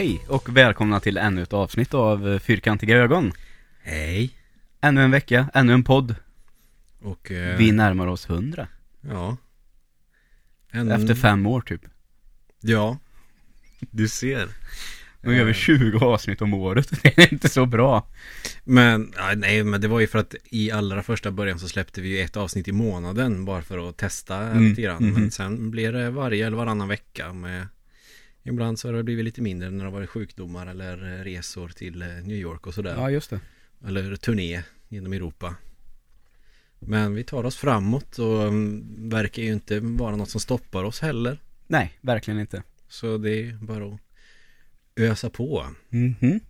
Hej och välkomna till ännu ett avsnitt av eh, Fyrkantiga ögon. Hej. Ännu en vecka, ännu en podd. Och eh, Vi närmar oss hundra. ja. En, Efter fem år typ. Ja. Du ser. Nu gör vi Eh, 20 avsnitt om året. Det är inte så bra. Men, nej men det var ju för att i allra första början så släppte vi ju ett avsnitt i månaden bara för att testa Mm, lite grann. mhm. Men sen blir det varje eller varannan vecka med Ibland så har det blivit lite mindre när det har varit sjukdomar eller eh, resor till eh, New York och sådär. Ja, just det. Eller turné genom Europa. Men vi tar oss framåt och mm, verkar ju inte vara något som stoppar oss heller. Nej, verkligen inte. Så det är bara att ösa på. Mhm.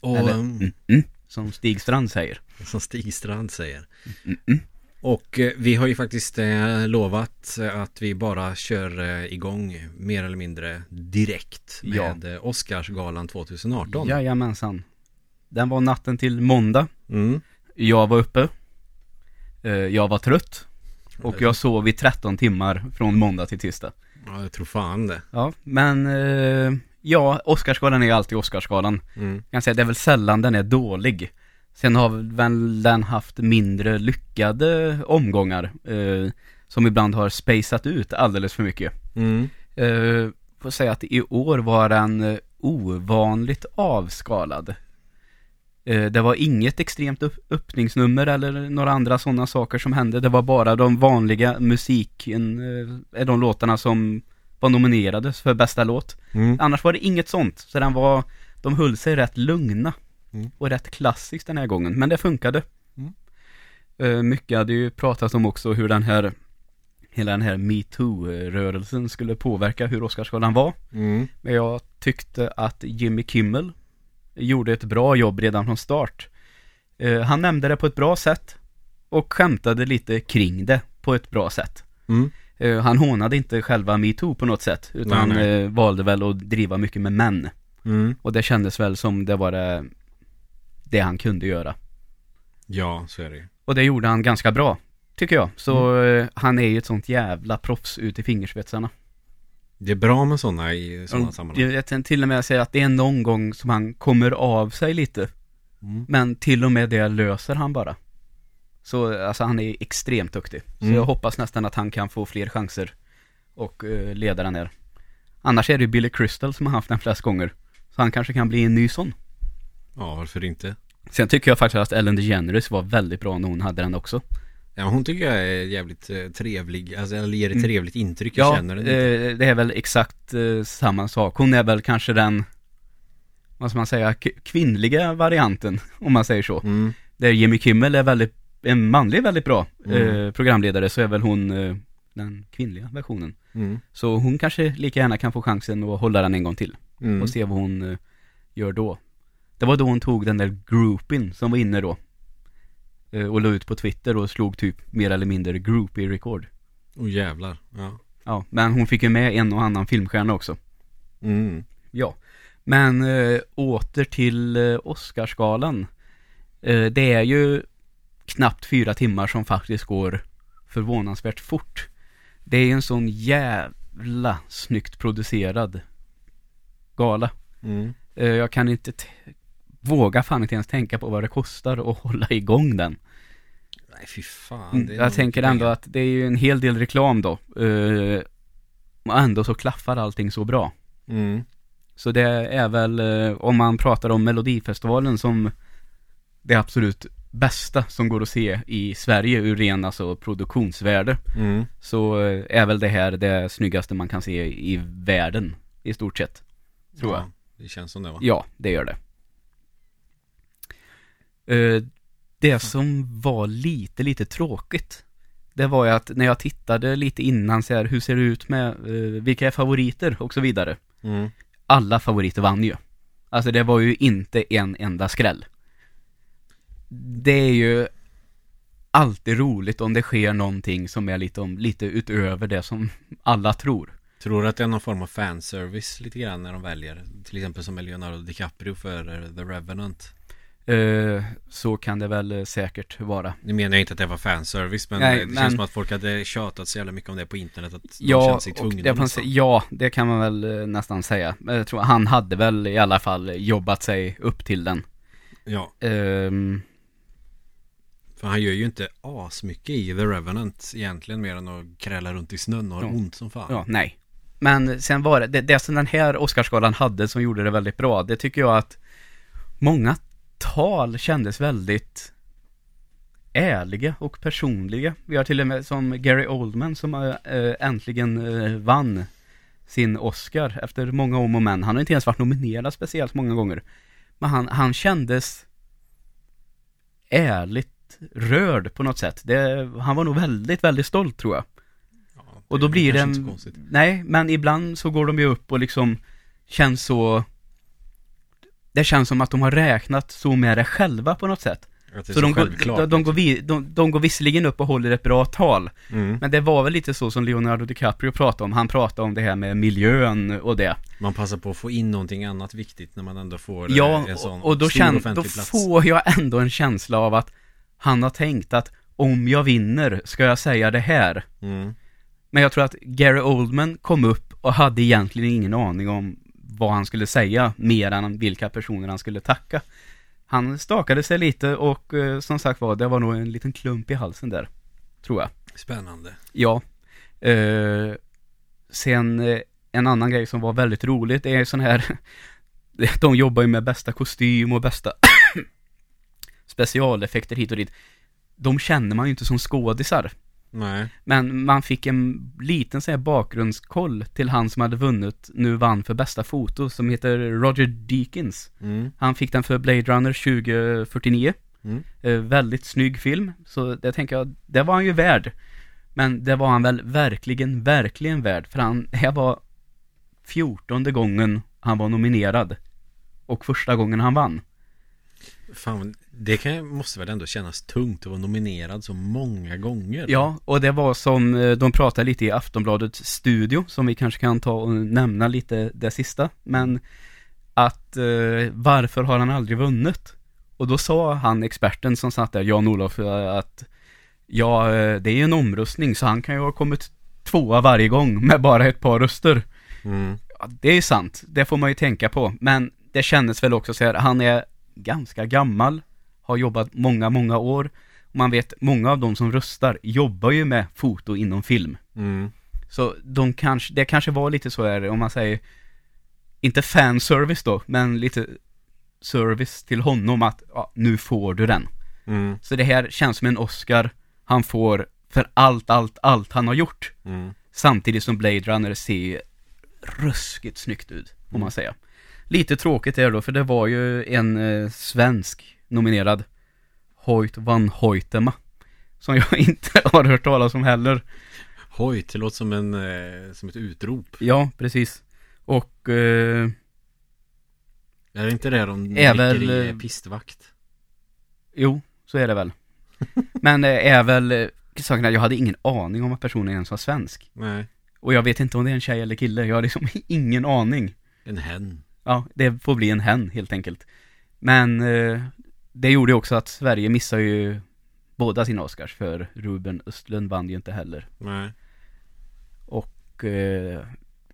Och Eller, mm, mm, mm, som Stig Strand säger. som Stig Strand säger. Mm, mm. Och eh, vi har ju faktiskt eh, lovat eh, att vi bara kör igång mer eller mindre direkt Ja. med eh, Oscarsgalan 2018. Jajamensan. Den var natten till måndag. Mm. Jag var uppe. Jag var trött. Och jag sov i 13 timmar från måndag till tisdag. Ja, jag tror fan det. Ja, men ja, Oscarsgalan är ju alltid Oscarsgalan. Mm. Jag kan säga det är väl sällan den är dålig. Sen har väl den haft mindre lyckade omgångar eh, som ibland har spacat ut alldeles för mycket. Mm. Eh, får säga att i år var den eh, ovanligt avskalad. Eh, det var inget extremt upp- öppningsnummer eller några andra sådana saker som hände. Det var bara de vanliga musiken, eh, de låtarna som var nominerades för bästa låt. Mm. Annars var det inget sånt. Så den var, de höll sig rätt lugna. Mm. Och rätt klassiskt den här gången. Men det funkade. Mm. Eh, mycket hade ju pratat om också hur den här, hela den här metoo-rörelsen skulle påverka hur Oscarsgalan var. Mm. Men jag tyckte att Jimmy Kimmel gjorde ett bra jobb redan från start. Eh, han nämnde det på ett bra sätt. Och skämtade lite kring det på ett bra sätt. Mm. Eh, han hånade inte själva metoo på något sätt. Utan Nej, nej. Valde väl att driva mycket med män. Mm. Och det kändes väl som det var det, det han kunde göra. Ja, så är det. Och det gjorde han ganska bra, tycker jag. Så eh, han är ju ett sånt jävla proffs ut i fingersvetsarna. Det är bra med sådana i sådana Och sammanhang. Jag kan till och med säga att det är någon gång som han kommer av sig lite. Mm. Men till och med det löser han bara. Så alltså han är extremt duktig. Så Mm. jag hoppas nästan att han kan få fler chanser och uh, leda den här. Annars är det ju Billy Crystal som har haft den flest gånger. Så han kanske kan bli en ny sån. Ja, varför inte? Sen tycker jag faktiskt att Ellen DeGeneres var väldigt bra när hon hade den också. Ja, hon tycker jag är jävligt eh, trevlig, alltså eller ger ett Mm. trevligt intryck, jag Ja, känner den inte. eh, det är väl exakt eh, samma sak. Hon är väl kanske den, vad ska man säga, kvinnliga varianten, om man säger så. Mm. Där Jimmy Kimmel är väldigt, en manlig väldigt bra Mm. programledare så är väl hon den kvinnliga versionen. Mm. Så hon kanske lika gärna kan få chansen att hålla den en gång till Mm. och se vad hon gör då. Det var då hon tog den där groupin som var inne då. Eh, och la ut på Twitter och slog typ mer eller mindre groupie-rekord. Åh jävlar, ja. Ja, men hon fick ju med en och annan filmstjärna också. Mm. Ja, men eh, åter till eh, Oscarsgalan. Eh, det är ju knappt fyra timmar som faktiskt går förvånansvärt fort. Det är ju en sån jävla snyggt producerad gala. Mm. Jag kan inte t- våga fan inte ens tänka på vad det kostar att hålla igång den. Nej fy fan. Mm, jag tänker ändå att det är ju en hel del reklam då. Eh, och ändå så klaffar allting så bra. Mm. Så det är väl, eh, om man pratar om Melodifestivalen som det absolut bästa som går att se i Sverige ur ren alltså produktionsvärde. Mm. Så eh, är väl det här det snyggaste man kan se i världen i stort sett. Tror ja, Det känns som det va? Ja, det gör det. Eh, Det som var lite, lite tråkigt Det var ju att när jag tittade lite innan så här, hur ser det ut med eh, vilka är favoriter och så vidare Mm. alla favoriter vann ju. Alltså det var ju inte en enda skräll. Det är ju alltid roligt om det sker någonting som är lite, om, lite utöver det som alla tror. Tror du att det är någon form av fanservice lite grann när de väljer? Till exempel som Leonardo DiCaprio för The Revenant. Eh, så kan det väl eh, säkert vara. Nu menar jag inte att det var fanservice men Nej, det men- känns som att folk hade tjatat så jävla mycket om det på internet att de Ja, kände sig tvungna det, man ja, det kan man väl eh, nästan säga. Jag tror han hade väl i alla fall jobbat sig upp till den. Ja, Ehm, för han gör ju inte asmycket i The Revenant egentligen mer än att kräla runt i snön och ha Ja. ont som fan. ja, nej. Men sen var det, det, det som den här Oscarsgalan hade som gjorde det väldigt bra, det tycker jag att många tal kändes väldigt ärliga och personliga. Vi har till och med som Gary Oldman som äh, äntligen äh, vann sin Oscar efter många om och men. Han har inte ens varit nominerad speciellt många gånger. Men han, han kändes ärligt rörd på något sätt. Det, han var nog väldigt, väldigt stolt tror jag. Ja, Och då blir det en... Nej, men ibland så går de ju upp och liksom känns så... Det känns som att de har räknat så med det själva på något sätt. Så, så, de, går, de, de, går vi, de, de går visserligen upp och håller ett bra tal, mm. men det var väl lite så som Leonardo DiCaprio pratade om. Han pratade om det här med miljön och det. Man passar på att få in någonting annat viktigt när man ändå får eh, Ja, en sån och, och då, stor känn, då offentlig plats. får jag ändå en känsla av att han har tänkt att om jag vinner ska jag säga det här. Mm. Men jag tror att Gary Oldman kom upp och hade egentligen ingen aning om vad han skulle säga, mer än vilka personer han skulle tacka. Han stakade sig lite och eh, som sagt var, det var nog en liten klump i halsen där, tror jag. Spännande. Ja. Eh, sen eh, en annan grej som var väldigt roligt, det är sån här, de jobbar ju med bästa kostym och bästa specialeffekter hit och dit. De känner man ju inte som skådisar. Nej. Men man fick en liten sån här bakgrundskoll till han som hade vunnit, nu vann för bästa foto, som heter Roger Deakins. Mm. Han fick den för Blade Runner 2049. Mm. Eh, väldigt snygg film, så det tänker jag, det var han ju värd. Men det var han väl verkligen, verkligen värd, för han, det var fjortonde gången han var nominerad. Och första gången han vann. Fan, det kan, måste väl ändå kännas tungt att vara nominerad så många gånger? Ja, och det var som eh, de pratade lite i Aftonbladets studio, som vi kanske kan ta och nämna lite det sista, men att eh, varför har han aldrig vunnit? Och då sa han, experten som satt där, Jan-Olof, eh, att ja, eh, det är ju en omröstning, så han kan ju ha kommit tvåa varje gång med bara ett par röster. Mm. Ja, det är sant, det får man ju tänka på, men det kändes väl också så här, han är ganska gammal, har jobbat många, många år, man vet, många av de som röstar jobbar ju med foto inom film. Mm. Så de kanske, det kanske var lite så här, om man säger, inte fanservice då, men lite service till honom att, ja, nu får du den. Mm. Så det här känns som en Oscar han får för allt, allt, allt han har gjort. Mm. Samtidigt som Blade Runner ser ruskigt snyggt ut, får man säga. Lite tråkigt är det då, för det var ju en eh, svensk nominerad, Hoyt van Hoytema, som jag inte har hört talas om heller. Hojt, det låter som, en, eh, som ett utrop. Ja, precis. Och eh, Är det inte det de Är väl, i eh, eh, pistvakt? jo, så är det väl. Men eh, är väl saken att jag hade ingen aning om att personen ens var svensk. Nej, Och jag vet inte om det är en tjej eller kille, jag har liksom ingen aning. en hen. Ja, det får bli en hen helt enkelt. Men eh, det gjorde ju också att Sverige missar ju båda sina Oscars för Ruben Östlund vann ju inte heller. Nej. Och eh,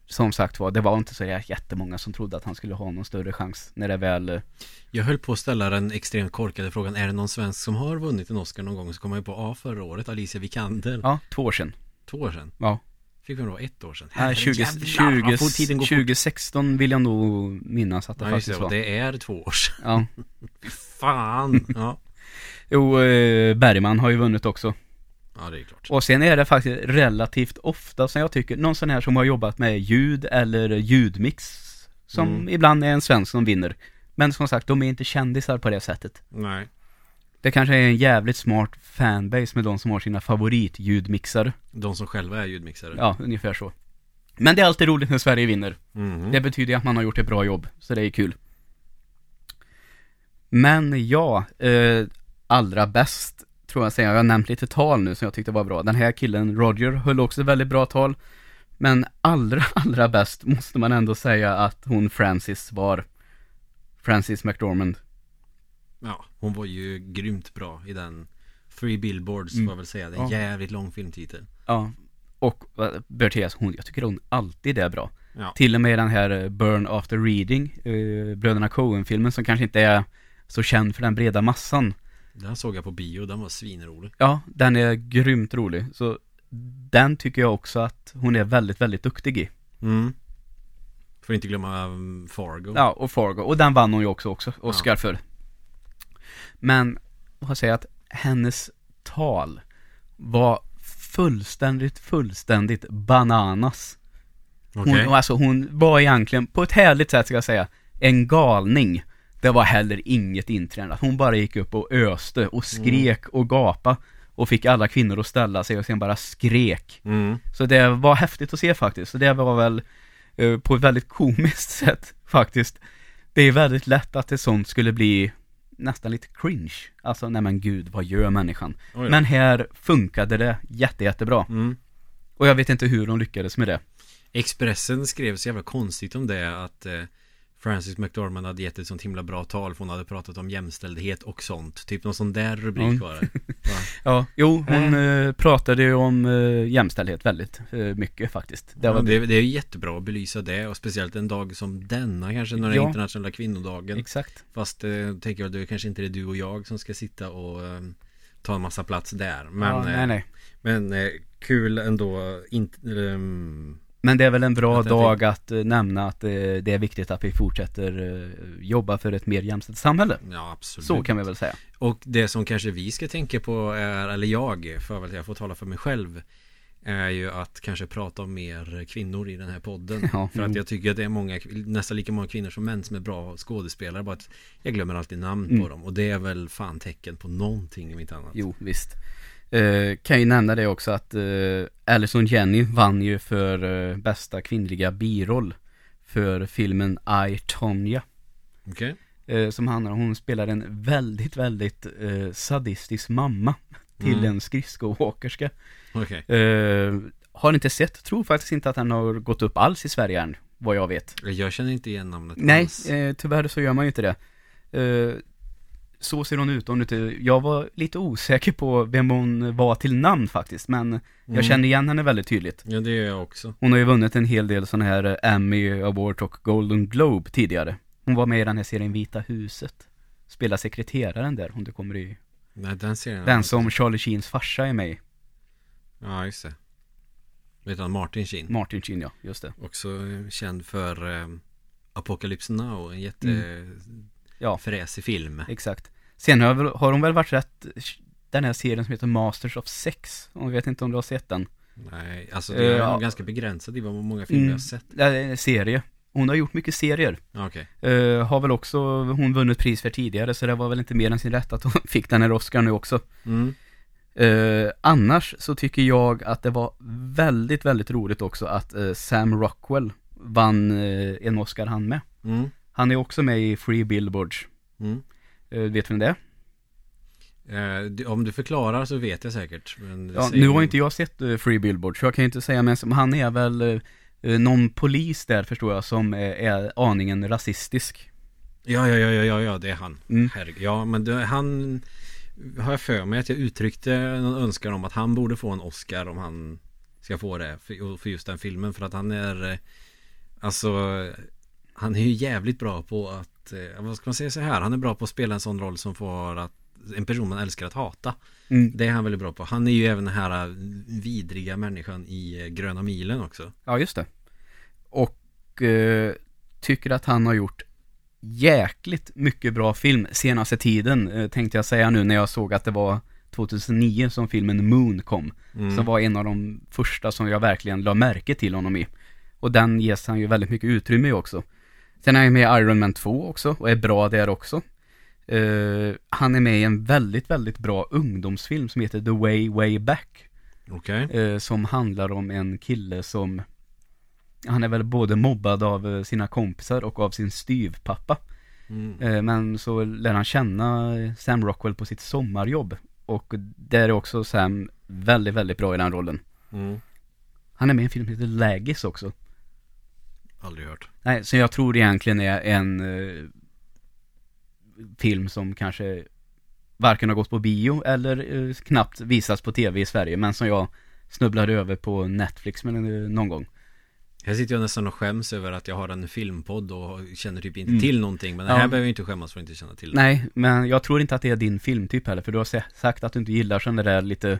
som sagt var, det var inte så jättemånga som trodde att han skulle ha någon större chans när det väl eh, Jag höll på att ställa den extremt korkade frågan Är det någon svensk som har vunnit en Oscar någon gång? Så kom jag på A förra året, Alicia Vikander Ja, två år sedan. Två år sedan Ja. Fick det var ett år sedan Nej, 20, Herrejävlar, 20, vad fort tiden går fort. 2016 vill jag nog minnas att det Ja det, faktiskt och var. det är två år sedan Ja. Fan! Ja, Jo, eh, Bergman har ju vunnit också. ja det är klart Och sen är det faktiskt relativt ofta som jag tycker, någon sån här som har jobbat med ljud eller ljudmix, som Mm. ibland är en svensk som vinner. Men som sagt, de är inte kändisar på det sättet. Nej Det kanske är en jävligt smart fanbase med de som har sina favoritljudmixare. De som själva är ljudmixare Ja, ungefär så. Men det är alltid roligt när Sverige vinner. Mhm. Det betyder att man har gjort ett bra jobb, så det är kul. Men ja, eh, allra bäst tror jag säga, jag har nämnt lite tal nu som jag tyckte var bra. Den här killen, Roger, höll också väldigt bra tal. Men allra, allra bäst måste man ändå säga att hon Francis var. Francis McDormand. Ja, hon var ju grymt bra i den Three Billboards Mm. får jag väl säga. Det är en Ja. jävligt lång filmtitel. Ja. Och Berthias, hon, jag tycker hon alltid är bra. Ja. Till och med den här eh, Burn After Reading, eh, Bröderna Coen-filmen som kanske inte är så känd för den breda massan. Den såg jag på bio, den var svinrolig. Ja, den är grymt rolig. Så den tycker jag också att hon är väldigt, väldigt duktig i. Mm. Får inte glömma um, Fargo. Ja, och Fargo. Och den vann hon ju också, också Oscar för. Men, vad säger att hennes tal var fullständigt, fullständigt bananas. Hon, alltså hon var egentligen, på ett härligt sätt ska jag säga, en galning. Det var heller inget intränat. Hon bara gick upp och öste och skrek och gapa och fick alla kvinnor att ställa sig och sen bara skrek. Mm. Så det var häftigt att se faktiskt. Så det var väl eh, på ett väldigt komiskt sätt faktiskt. Det är väldigt lätt att det sånt skulle bli nästan lite cringe. Alltså, nej men gud, vad gör människan? Men här funkade det jätte, jättebra. Mm. Och jag vet inte hur de lyckades med det. Expressen skrev så jävla konstigt om det att eh, Frances McDormand hade gett ett sånt himla bra tal för hon hade pratat om jämställdhet och sånt. Typ någon sån där rubrik Mm. var det. Va? Ja, jo, hon eh, pratade ju om eh, jämställdhet väldigt eh, mycket faktiskt. Det Ja, det, det är jättebra att belysa det och speciellt en dag som denna kanske när det Ja. internationella kvinnodagen. Exakt. Fast eh, tänker jag, det är kanske inte det du och jag som ska sitta och eh, ta en massa plats där. Men, ja, nej, nej. men kul ändå. Inte, ehm, Men det är väl en bra dag att eh, nämna att eh, det är viktigt att vi fortsätter eh, jobba för ett mer jämställt samhälle. ja, absolut. Så kan vi väl säga. Och det som kanske vi ska tänka på är, eller jag, för att jag får tala för mig själv är ju att kanske prata om mer kvinnor i den här podden. Ja, för att jag tycker att det är många, nästan lika många kvinnor som män som är bra skådespelare. Bara att jag glömmer alltid namn Mm. på dem. Och det är väl fan tecken på någonting om inte annat. Jo, visst. Eh, kan ju nämna det också att eh, Alison Jenny vann ju för eh, bästa kvinnliga biroll för filmen I, Tonya. Okej? Eh, som handlar om, hon spelar en väldigt, väldigt eh, sadistisk mamma till Mm. en skridskoåkerska. Okej. Eh, har inte sett, tror faktiskt inte att den har gått upp alls i Sverige än, vad jag vet. Jag känner inte igen namnet Nej, alls. eh, tyvärr så gör man ju inte det. Så ser hon ut, inte, jag var lite osäker på vem hon var till namn faktiskt, men jag Mm. känner igen henne väldigt tydligt. Ja, det gör jag också. Hon har ju vunnit en hel del sådana här Emmy Award och Golden Globe tidigare. Hon var med i den här serien Vita huset. Spelar sekreteraren där, om du kommer i... Nej, den serien jag Den som. Charlie Sheens farsa är med i. Ja, just det. Vet han Martin Sheen? Martin Sheen, ja, just det. Också eh, känd för eh, Apocalypse Now, en jätte Mm. Ja. fräsig film. Exakt. Sen har, väl- har hon väl varit rätt, den här serien som heter Masters of Sex. Jag vet inte om du har sett den. Nej, alltså det är nog ganska begränsad i vad många filmer Mm. jag har sett. Det är en serie. Hon har gjort mycket serier. Ja, Okej. Eh, har väl också hon vunnit pris för tidigare, så det var väl inte mer än sin rätt att hon fick den här Oscar nu också. Mm. Eh, annars så tycker jag att det var väldigt, väldigt roligt också att eh, Sam Rockwell vann en Oscar han med. Mm. Han är också med i Free Billboards. Mm. Eh, vet vem det är? Eh, om du förklarar så vet jag säkert. Ja, nu har inte jag sett eh, Free Billboards, så jag kan inte säga men han är väl någon polis där förstår jag som är, aningen rasistisk. Ja, ja, ja, ja, ja, det är han. Mm. Herregud. Ja, men det, han har jag för mig att jag uttryckte någon önskan om att han borde få en Oscar om han ska få det för, för just den filmen. För att han är, alltså, han är ju jävligt bra på att, eh, vad ska man säga så här, han är bra på att spela en sån roll som får att en person man älskar att hata. Mm. Det är han väldigt bra på. Han är ju även den här vidriga människan i eh, Gröna milen också. Ja, just det. Och eh, tycker att han har gjort jäkligt mycket bra film senaste tiden, eh, tänkte jag säga nu när jag såg att det var 2009 som filmen Moon kom. Mm. Som var en av de första som jag verkligen la märke till honom i. Och den ges han ju väldigt mycket utrymme i också. Sen är han med i Iron Man 2 också och är bra där också. Eh, han är med i en väldigt, väldigt bra ungdomsfilm som heter The Way Way Back. Okej. Eh, som handlar om en kille som Han är väl både mobbad av eh, sina kompisar och av sin styvpappa. Mm. Men så lär han känna Sam Rockwell på sitt sommarjobb. Och där är också Sam väldigt, väldigt bra i den rollen. Mm. Han är med i en film som heter Lägis också. Aldrig hört. Nej, så jag tror egentligen är en eh, film som kanske varken har gått på bio eller eh, knappt visas på tv i Sverige, men som jag snubblade över på Netflix men, eh, någon gång. Här sitter jag nästan och skäms över att jag har en filmpodd och känner typ inte Mm. till någonting Men det Ja. här behöver jag inte skämmas för att inte känna till Nej, men jag tror inte att det är din filmtyp heller, för du har sagt att du inte gillar sådana där lite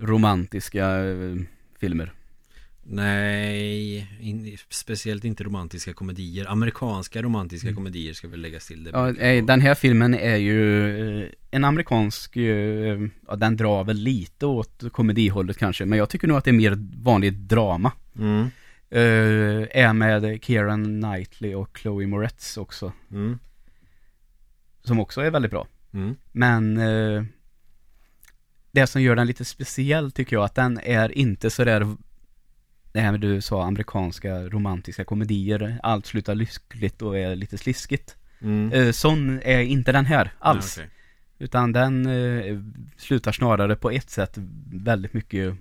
romantiska eh, filmer. Nej, in, speciellt inte romantiska komedier Amerikanska romantiska Mm. komedier ska väl läggas till det Ja, den här filmen är ju eh, en amerikansk, eh, ja den drar väl lite åt komedihållet kanske, men jag tycker nog att det är mer vanligt drama. mm. Eh, är med Kieran Knightley och Chloe Moretz också, Mm. som också är väldigt bra. Mm. Men det som gör den lite speciell tycker jag att den är inte sådär det här med du sa amerikanska romantiska komedier, allt slutar lyckligt och är lite sliskigt. Mm. Eh, sån är inte den här alls. Ja, okej. Utan den eh, slutar snarare på ett sätt väldigt mycket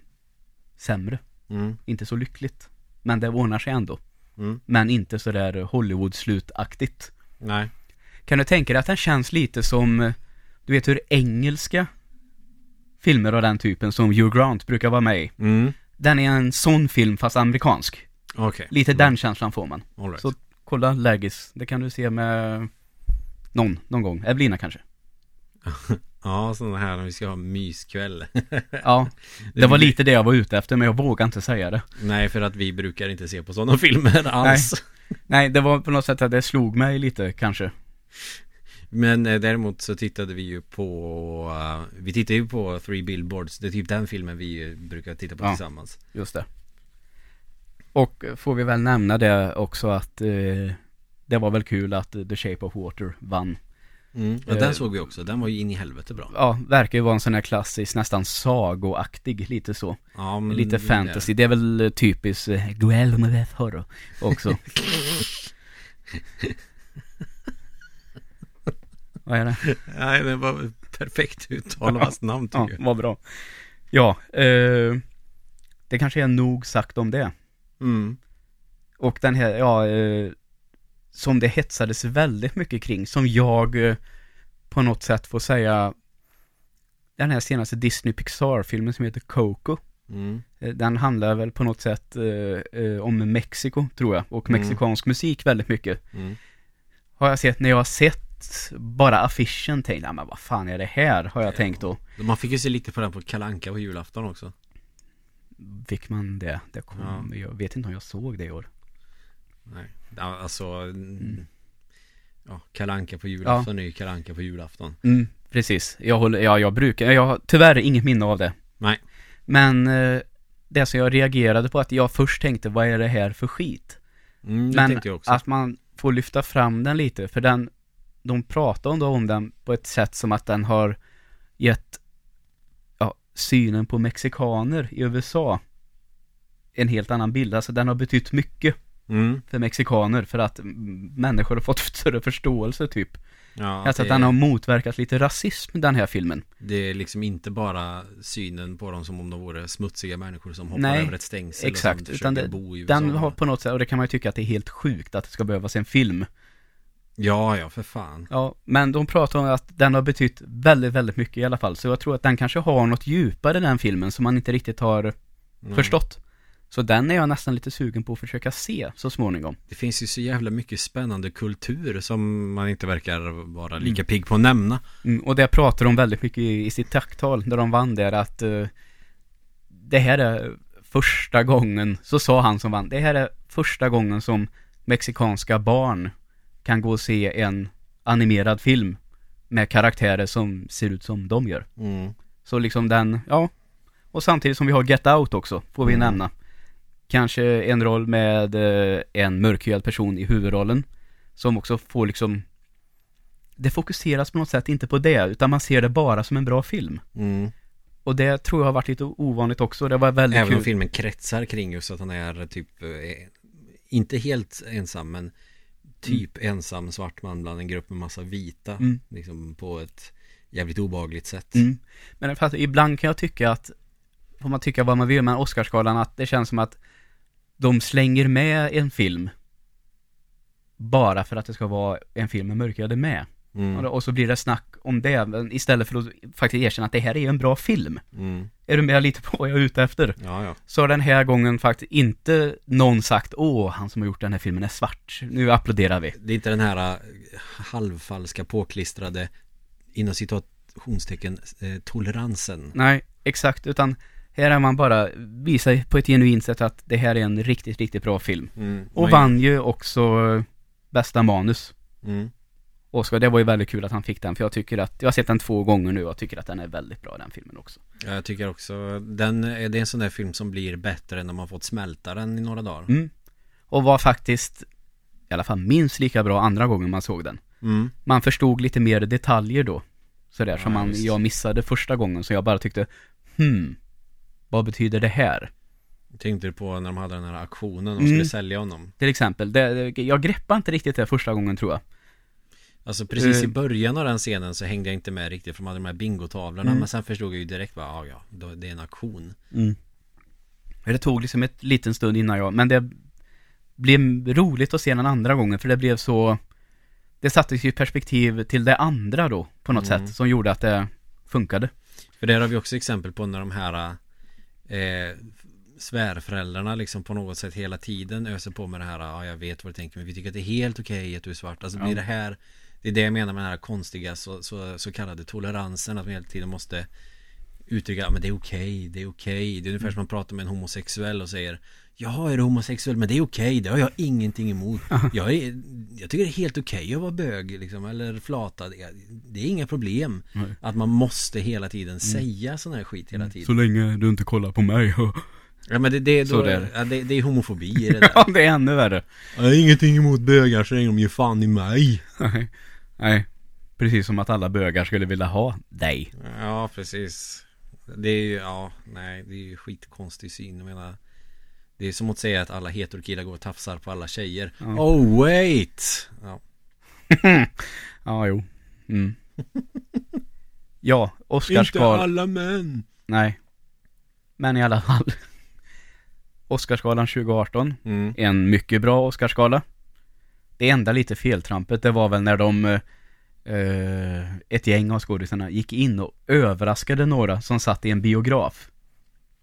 sämre. mm. Inte så lyckligt. Men det ordnar sig ändå. Mm. Men inte sådär Hollywood-slutaktigt. Nej Kan du tänka dig att den känns lite som, eh, du vet hur engelska filmer av den typen som Hugh Grant brukar vara med i. mm. Den är en sån film fast amerikansk. Okej Lite den känslan får man. All right. Så kolla Lägis, det kan du se med någon, någon gång. Evelina kanske. Ja, sådana här när vi ska ha myskväll Ja, det var lite det jag var ute efter men jag vågar inte säga det. Nej, för att vi brukar inte se på sådana filmer alls Nej, det var på något sätt att det slog mig lite kanske. Men eh, däremot så tittade vi ju på eh, Vi tittade ju på Three Billboards Det är typ den filmen vi eh, brukar titta på Ja. tillsammans Just det. Och får vi väl nämna det också att eh, det var väl kul att The Shape of Water vann. mm. ja, Eh, Den såg vi också, den var ju in i helvete bra Ja, verkar ju vara en sån här klassisk, nästan sagoaktig, lite så. ja, men lite det- fantasy, det är väl eh, typiskt eh, Guillermo del Toro också. Vad är det? Nej, det var perfekt uttal av hans namn Ja, tycker jag vad bra. Ja, eh, det kanske är nog sagt om det. mm. Och den här, ja, eh, som det hetsades väldigt mycket kring, som jag eh, på något sätt får säga, den här senaste Disney Pixar-filmen som heter Coco, Mm. eh, den handlar väl på något sätt eh, eh, om Mexiko, tror jag, och Mm. mexikansk musik väldigt mycket. Mm. Har jag sett, när jag har sett bara affischen tänkte jag, men vad fan är det här, har jag Ja. tänkt då. Man fick ju se lite på den på Kalanka på julafton också Fick man det? det kom, Ja. Jag vet inte om jag såg det i år. Nej, ja, alltså mm. Ja, Kalanka på julafton är ju Kalanka på julafton Mm, precis. Jag håller, ja, jag brukar, jag har tyvärr inget minne av det. Nej. Men eh, det som jag reagerade på att jag först tänkte, vad är det här för skit? mm, det Men att man får lyfta fram den lite, för den, de pratar ändå om den på ett sätt som att den har gett, ja, synen på mexikaner i USA en helt annan bild. Alltså den har betytt mycket mm. för mexikaner för att människor har fått större förståelse typ. Ja, Alltså att den har motverkat lite rasism, den här filmen. det är liksom inte bara synen på dem som om de vore smutsiga människor som hoppar Nej, över ett stängsel exakt, och som utan det- bo i USA. Den har på något sätt, och det kan man ju tycka att det är helt sjukt att det ska behövas en film. Ja, ja, för fan Ja, men de pratar om att den har betytt väldigt, väldigt mycket i alla fall. Så jag tror att den kanske har något djupare den filmen som man inte riktigt har Nej. förstått. Så den är jag nästan lite sugen på att försöka se så småningom. Det finns ju så jävla mycket spännande kultur som man inte verkar vara lika Mm. pigg på att nämna Mm, och det pratar de väldigt mycket i, i sitt tacktal där de vann där att eh, det här är första gången, så sa han som vann, det här är första gången som mexikanska barn kan gå och se en animerad film med karaktärer som ser ut som de gör. mm. Så liksom den, ja. Och samtidigt som vi har Get Out också, får vi Mm. nämna. Kanske en roll med eh, en mörkhyad person i huvudrollen. Som också får liksom Det fokuseras på något sätt inte på det, utan man ser det bara som en bra film. Mm. Och det tror jag har varit lite ovanligt också, det var väldigt Även om kul. filmen kretsar kring just att han är typ eh, Inte helt ensam men Typ ensam svart man bland en grupp med massa vita Mm. Liksom på ett Jävligt obehagligt sätt Mm. Men fast ibland kan jag tycka att Får man tycka vad man vill med Oscarsgalan att det känns som att De slänger med en film Bara för att det ska vara en film med mörkhyade med Mm. Och så blir det snack om det, istället för att faktiskt erkänna att det här är en bra film. Mm. Är du med lite på vad jag är ute efter? Ja, ja. Så har den här gången faktiskt inte någon sagt Åh, han som har gjort den här filmen är svart. Nu applåderar vi. Det är inte den här äh, halvfalska påklistrade inom citationstecken eh, toleransen. Nej, exakt, utan här är man bara visar på ett genuint sätt att det här är en riktigt, riktigt bra film. Mm. Och vann ju också eh, bästa manus. Mm. Oscar, det var ju väldigt kul att han fick den, för jag tycker att, jag har sett den två gånger nu och jag tycker att den är väldigt bra den filmen också. Ja, Jag tycker också den, det är en sån där film som blir bättre när man fått smälta den i några dagar. Mm. Och var faktiskt, i alla fall minst lika bra andra gången man såg den. Mm. Man förstod lite mer detaljer då. Sådär som Ja, man, visst. jag missade första gången, så jag bara tyckte, hmm, vad betyder det här? Tänkte du på när de hade den här auktionen och Mm. skulle sälja honom? Till exempel, det, jag greppade inte riktigt det första gången tror jag. Alltså precis i Eh. början av den scenen så hängde jag inte med riktigt för de hade de här bingotavlorna Mm. Men sen förstod jag ju direkt bara, ja ja, då- det är en auktion Mm. Det tog liksom ett liten stund innan jag, men det blev roligt att se den andra gången för det blev så Det sattes ju perspektiv till det andra då på något Mm. sätt som gjorde att det funkade. För där har vi också exempel på när de här eh, svärföräldrarna liksom på något sätt hela tiden öser på med det här Ja jag vet vad du tänker men vi tycker att det är helt okej att du är svart Alltså Ja. blir det här Det är det jag menar med den här konstiga så, så, så kallade toleransen Att man hela tiden måste uttrycka men det är okej, det är okej Det är ungefär som man pratar med en homosexuell och säger Jaha, är du homosexuell? Men det är okej, det har jag ingenting emot jag, är, jag tycker det är helt okej att vara bög liksom, eller flata det, är inga problem Nej. Att man måste hela tiden säga sån här skit hela tiden länge du inte kollar på mig. Ja men det, det, Så då, det är ja, det, det är homofobi i det där ja, det är ännu värre. Jag har ingenting emot bögar så länge de ger fan i mig Nej. Nej. Precis som att alla bögar skulle vilja ha dig. Ja precis Det är ju, ja, nej det är ju skitkonstig syn jag menar Det är som att säga att alla heterokillar går och tafsar på alla tjejer Ja. Oh wait! Ja, Ja, jo. Mm. Ja, Oscarsgal... alla män! Nej. Men i alla fall. Oscarsgalan 2018. Mm. En mycket bra Oscarsgala. Det enda lite feltrampet, det var väl när de, eh, ett gäng av skådisarna gick in och överraskade några som satt i en biograf.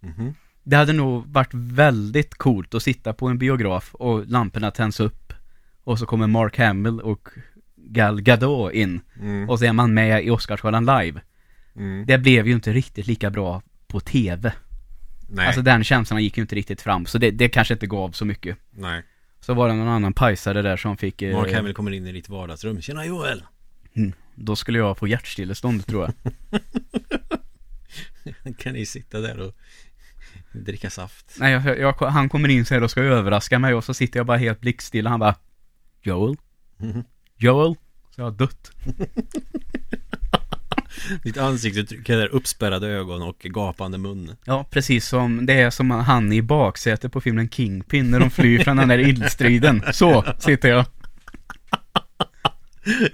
Mhm. Det hade nog varit väldigt coolt att sitta på en biograf och lamporna tänds upp. Och så kommer Mark Hamill och Gal Gadot in. Mm. Och så är man med i Oscarsgalan live. Mm. Det blev ju inte riktigt lika bra på TV. Nej, Alltså den känslan gick ju inte riktigt fram, så det, det kanske inte gav så mycket. nej Så var det någon annan pajsare där som fick... eh, Mark Hamill kommer in i ditt vardagsrum Tjena Joel! mm, Då skulle jag få hjärtstillestånd tror jag. kan ni sitta där och dricka saft? Nej, jag, jag, han kommer in så här och ska överraska mig och så sitter jag bara helt blickstilla. Han bara Joel? Mhm. Joel? Så jag har dött. Ditt ansiktsuttryck är uppspärrade ögon och gapande mun Ja, precis som det är som han i baksätet på filmen Kingpin när de flyr från den där ildstriden. Så sitter jag.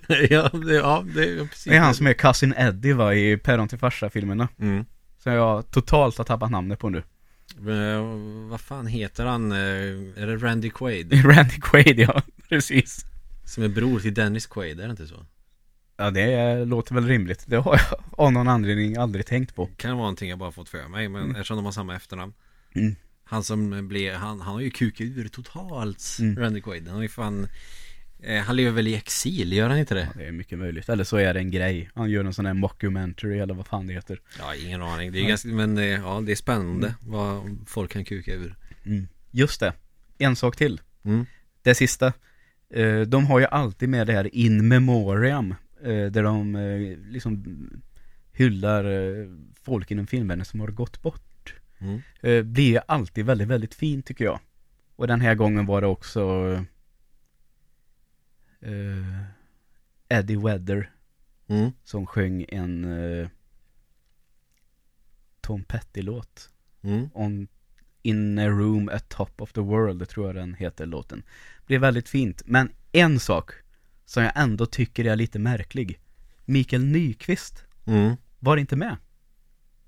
ja, det, ja, det är precis Det är han som är Cousin Eddie va, i Päron till farsa-filmerna. mm. Så jag totalt har tappat namnet på nu. Eh, Vad fan heter han? Eh, Är det Randy Quaid? Randy Quaid, ja. Precis. Som är bror till Dennis Quaid, är det inte så? Ja, det låter väl rimligt. Det har jag av någon anledning aldrig tänkt på. Kan vara någonting jag bara fått för mig Men eftersom de har samma efternamn Mm. Han som blev, han, han har ju kukat ur totalt Mm. Randy Quaid Han har ju fan eh, Han lever väl i exil, gör han inte det? Det är mycket möjligt. Eller så är det en grej. Han gör en sån här mockumentary eller vad fan det heter. Ja, ingen aning Det är Nej. ganska, men eh, ja, det är spännande Vad folk kan kuka ur Mm. Just det. En sak till. mm. Det sista. Eh, de har ju alltid med det här in memoriam. Eh, där de eh, liksom hyllar eh, folk inom filmvärlden som har gått bort. Mm. Blir alltid väldigt, väldigt fint tycker jag. Och den här gången var det också eh, Eddie Vedder Mm. som sjöng en eh, Tom Petty-låt. Mm. On In a room at top of the world, tror jag den heter låten. Det är väldigt fint, men en sak som jag ändå tycker är lite märklig. Mikael Nyqvist Mm. var inte med.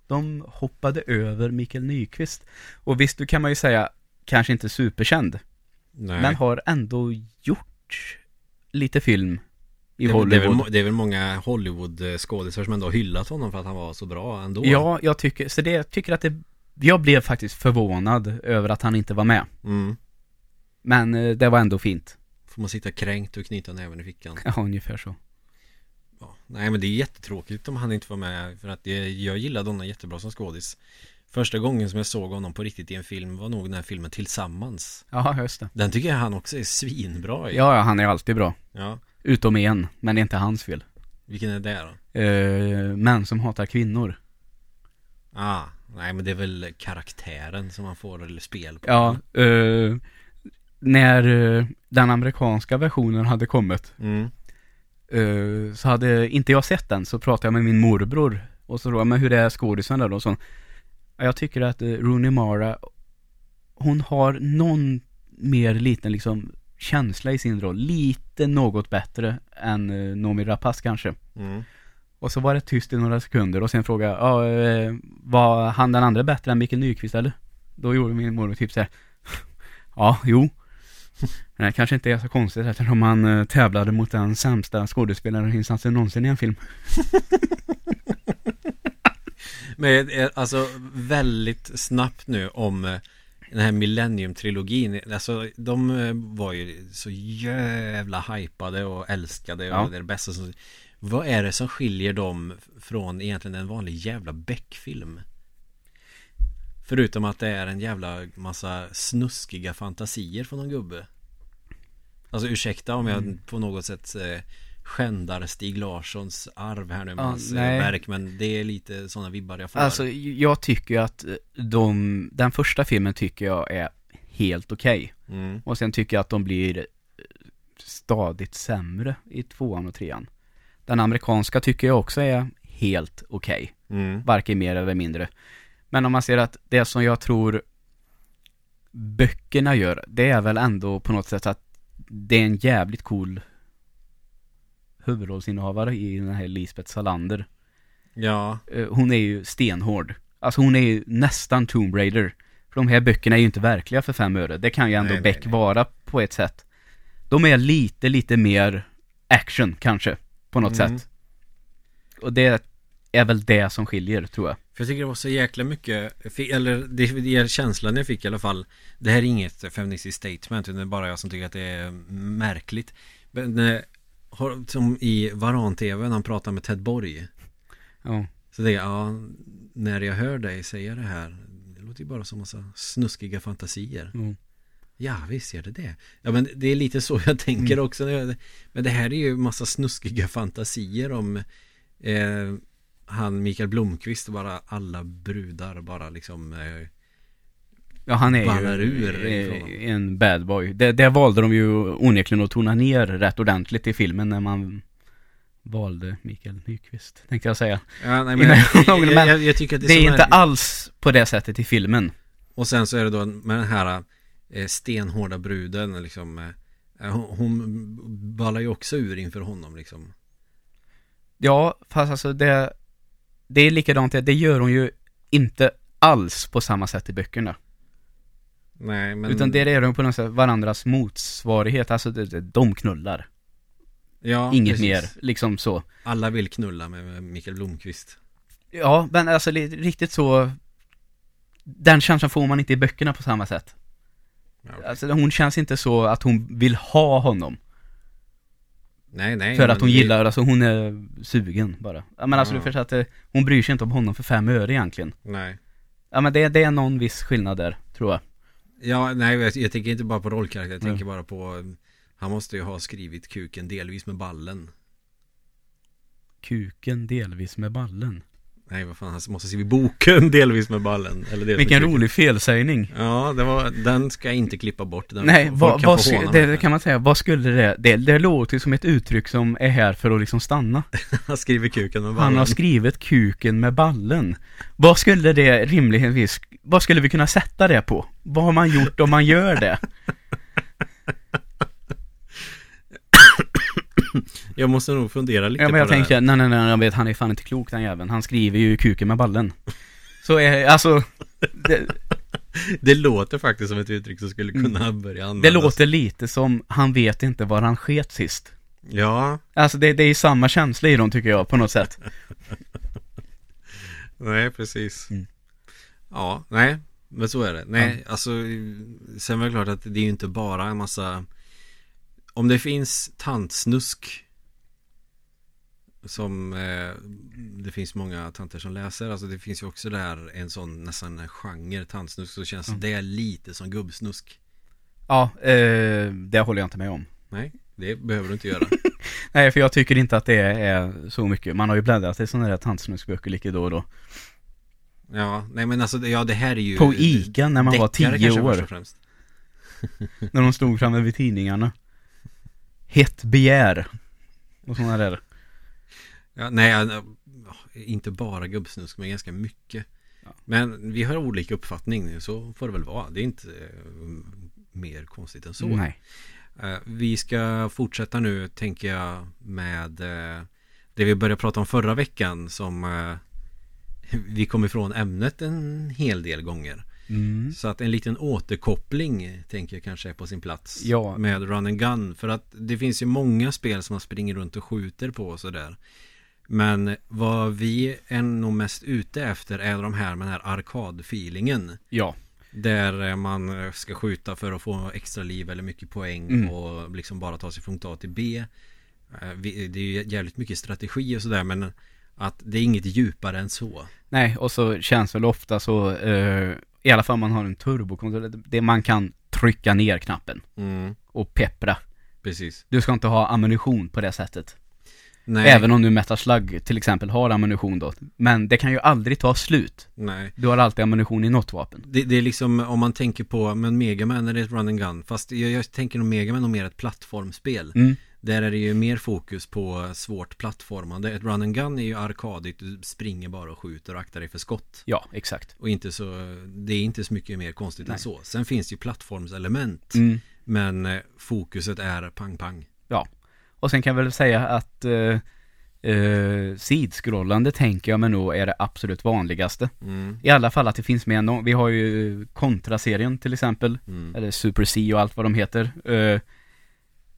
De hoppade över Mikael Nyqvist. Och visst, du kan man ju säga, kanske inte superkänd, Nej men har ändå gjort lite film i det, väl- det, är väl, Hollywood. det är väl många Hollywood-skådisar som ändå har hyllat honom för att han var så bra ändå. Ja, jag tycker, så det, jag tycker att det, jag blev faktiskt förvånad över att han inte var med. Mm. Men eh, det var ändå fint. Får man sitta kränkt och knyta näven i fickan. Ja, ungefär så. Ja. Nej men det är jättetråkigt om han inte var med för att det, jag gillade honom jättebra som skådis. Första gången som jag såg honom på riktigt i en film var nog den här filmen Tillsammans. Ja, just det. Den tycker jag han också är svinbra i. Ja, ja, han är alltid bra. ja. Utom en, men det är inte hans fel. Vilken är det då? Uh, män som hatar kvinnor. Ah, nej men det är väl karaktären som man får eller spel på. Ja, eh, när eh, den amerikanska versionen hade kommit Mm. eh, så hade inte jag sett den så pratade jag med min morbror och så frågade jag, men hur är skådisen där då? Och så, "Ja, jag tycker att uh, Rooney Mara hon har någon mer liten liksom känsla i sin roll, lite något bättre än uh, Noomi Rapace kanske. Mm. Och så var det tyst i några sekunder och sen frågade jag, ja, eh, var han den andra bättre än Mikael Nyqvist eller? Då gjorde min mormor typ så här, ja, jo. Det här kanske inte är så konstigt eftersom han eh, tävlade mot den sämsta skådespelarinsatsen någonsin i en film. Men eh, alltså väldigt snabbt nu om eh, den här Millennium-trilogin. Alltså de var ju så jävla hypade och älskade Ja. och det är det bästa som... Vad är det som skiljer dem från egentligen en vanlig jävla Beck-film? Förutom att det är en jävla massa snuskiga fantasier från någon gubbe. Alltså ursäkta om jag Mm. på något sätt eh, skändar Stig Larssons arv här nu med hans eh, nej. verk Men det är lite sådana vibbar jag får Alltså, jag tycker att de, den första filmen tycker jag är helt okej. mm. Och sen tycker jag att de blir eh, stadigt sämre i tvåan och trean. Den amerikanska tycker jag också är helt okej. Mm. Varken mer eller mindre. Men om man ser att det som jag tror böckerna gör, det är väl ändå på något sätt att det är en jävligt cool huvudrollsinnehavare i den här Lisbeth Salander. Ja, Eh, Hon är ju stenhård. Alltså hon är ju nästan Tomb Raider. För de här böckerna är ju inte verkliga för fem öre. Det kan ju ändå Nej, nej, Beck nej. vara på ett sätt. De är lite, lite mer action kanske. På något Mm. sätt. Och det är väl det som skiljer tror jag. för jag tycker det var så jäkla mycket Eller det, det är känslan jag fick i alla fall Det här är inget feministiskt statement utan det är bara jag som tycker att det är märkligt Men eh, Som i Varan-TV när han pratar med Ted Borg Ja. Så det är ja När jag hör dig säga det här Det låter ju bara som massa snuskiga fantasier Mm. Ja visst gör det det Ja men det är lite så jag tänker Mm. också Men det här är ju massa snuskiga fantasier om eh, Han Mikael Blomqvist och bara alla brudar bara liksom eh, Ja, han är ju ur eh, en bad boy. Det, det valde de ju onekligen att tona ner rätt ordentligt i filmen när man valde Mikael Nyqvist, tänkte jag säga. Ja nej men jag ihåg jag, det, jag, men tycker att det Det är, är så inte alls på det sättet i filmen. Och sen så är det då med den här eh, stenhårda bruden liksom eh, hon, hon ballar ju också ur inför honom liksom Ja, fast alltså det, det är likadant, det, det gör hon ju inte alls på samma sätt i böckerna. Nej men Utan det är de på något sätt varandras motsvarighet, alltså de knullar. ja, Inget precis. mer, liksom så. Alla vill knulla med, Mikael Blomqvist Ja, men alltså riktigt så Den känslan får man inte i böckerna på samma sätt. ja, okej. Alltså hon känns inte så att hon vill ha honom. Nej nej För att hon det- gillar, alltså hon är sugen bara. Ja, men alltså Ja. du förstår att eh, hon bryr sig inte om honom för fem öre egentligen. Nej Ja men det, det är någon viss skillnad där, tror jag. Ja, nej jag, jag tänker inte bara på rollkaraktär Jag tänker bara på eh, Han måste ju ha skrivit kuken delvis med ballen Kuken delvis med ballen. Nej vad fan, han måste ha skrivit boken delvis med ballen Eller delvis Vilken rolig felsägning. Ja, det var, den ska jag inte klippa bort den, Nej, vad, kan vad det, det kan man säga, vad skulle det, det, det låter som ett uttryck som är här för att liksom stanna. Han skriver kuken med ballen Han har skrivit kuken med ballen. Vad skulle det rimligtvis, vad skulle vi kunna sätta det på? Vad har man gjort om man gör det? Jag måste nog fundera lite Ja men jag på det tänkte, nej nej nej, jag vet han är fan inte klok den jäveln. Han skriver ju kuken med ballen. Så är, alltså, det, Det låter faktiskt som ett uttryck som skulle kunna börja det användas låter lite som han vet inte var han sket sist. Ja, Alltså det, det är samma känsla i dem tycker jag på något sätt. nej precis. Mm. Ja, nej, men så är det. Nej, Ja. alltså sen var det klart att det är ju inte bara en massa Om det finns tantsnusk Som eh, det finns många tanter som läser Alltså det finns ju också där en sån nästan en genre tantsnusk Så känns Mm. det lite som gubbsnusk Ja, eh, det håller jag inte med om. Nej, det behöver du inte göra Nej, för jag tycker inte att det är så mycket. Man har ju bläddrat i sådana där tantsnuskböcker lite då och då. Ja, nej men alltså ja det här är ju På Ica när man var tio år. När de stod framme vid tidningarna. Hett begär. Och sådana där. Ja, nej, inte bara gubbsnusk men ganska mycket. Ja. Men vi har olika uppfattning, så får det väl vara. Det är inte eh, mer konstigt än så. Nej. Eh, vi ska fortsätta nu, tänker jag, med eh, det vi började prata om förra veckan som vi kom ifrån ämnet en hel del gånger. Mm. Så att en liten återkoppling tänker jag kanske är på sin plats Ja. med Run and Gun. För att det finns ju många spel som man springer runt och skjuter på och sådär. Men vad vi är nog mest ute efter är de här med den här arkadfeelingen. Ja. Där eh, man eh, ska skjuta för att få extra liv eller mycket poäng Mm. och liksom bara ta sig från A till B. Eh, Det är ju jävligt mycket strategi och sådär men att det är inget djupare än så. Nej, och så känns väl ofta så, eh, i alla fall om man har en turbokontroll, det man kan trycka ner knappen Mm, och peppra. precis. Du ska inte ha ammunition på det sättet. Nej, Även om nu Metal Slug till exempel har ammunition då. Men det kan ju aldrig ta slut. nej. Du har alltid ammunition i något vapen. Det, det är liksom om man tänker på, men Megaman är det ett run and gun Fast jag, jag tänker nog Megaman är mer ett plattformsspel Mm. Där är det ju mer fokus på svårt plattformande Ett run and gun är ju arkadigt Du springer bara och skjuter och aktar dig för skott Ja, exakt. Och inte så Det är inte så mycket mer konstigt än Nej. så Sen finns det ju plattformselement Mm. Men eh, fokuset är pang pang Ja. Och sen kan jag väl säga att eh, eh, sidskrollande tänker jag men nog är det absolut vanligaste. mm, I alla fall att det finns med någon, vi har ju kontraserien till exempel, mm. eller Super C och allt vad de heter. Eh,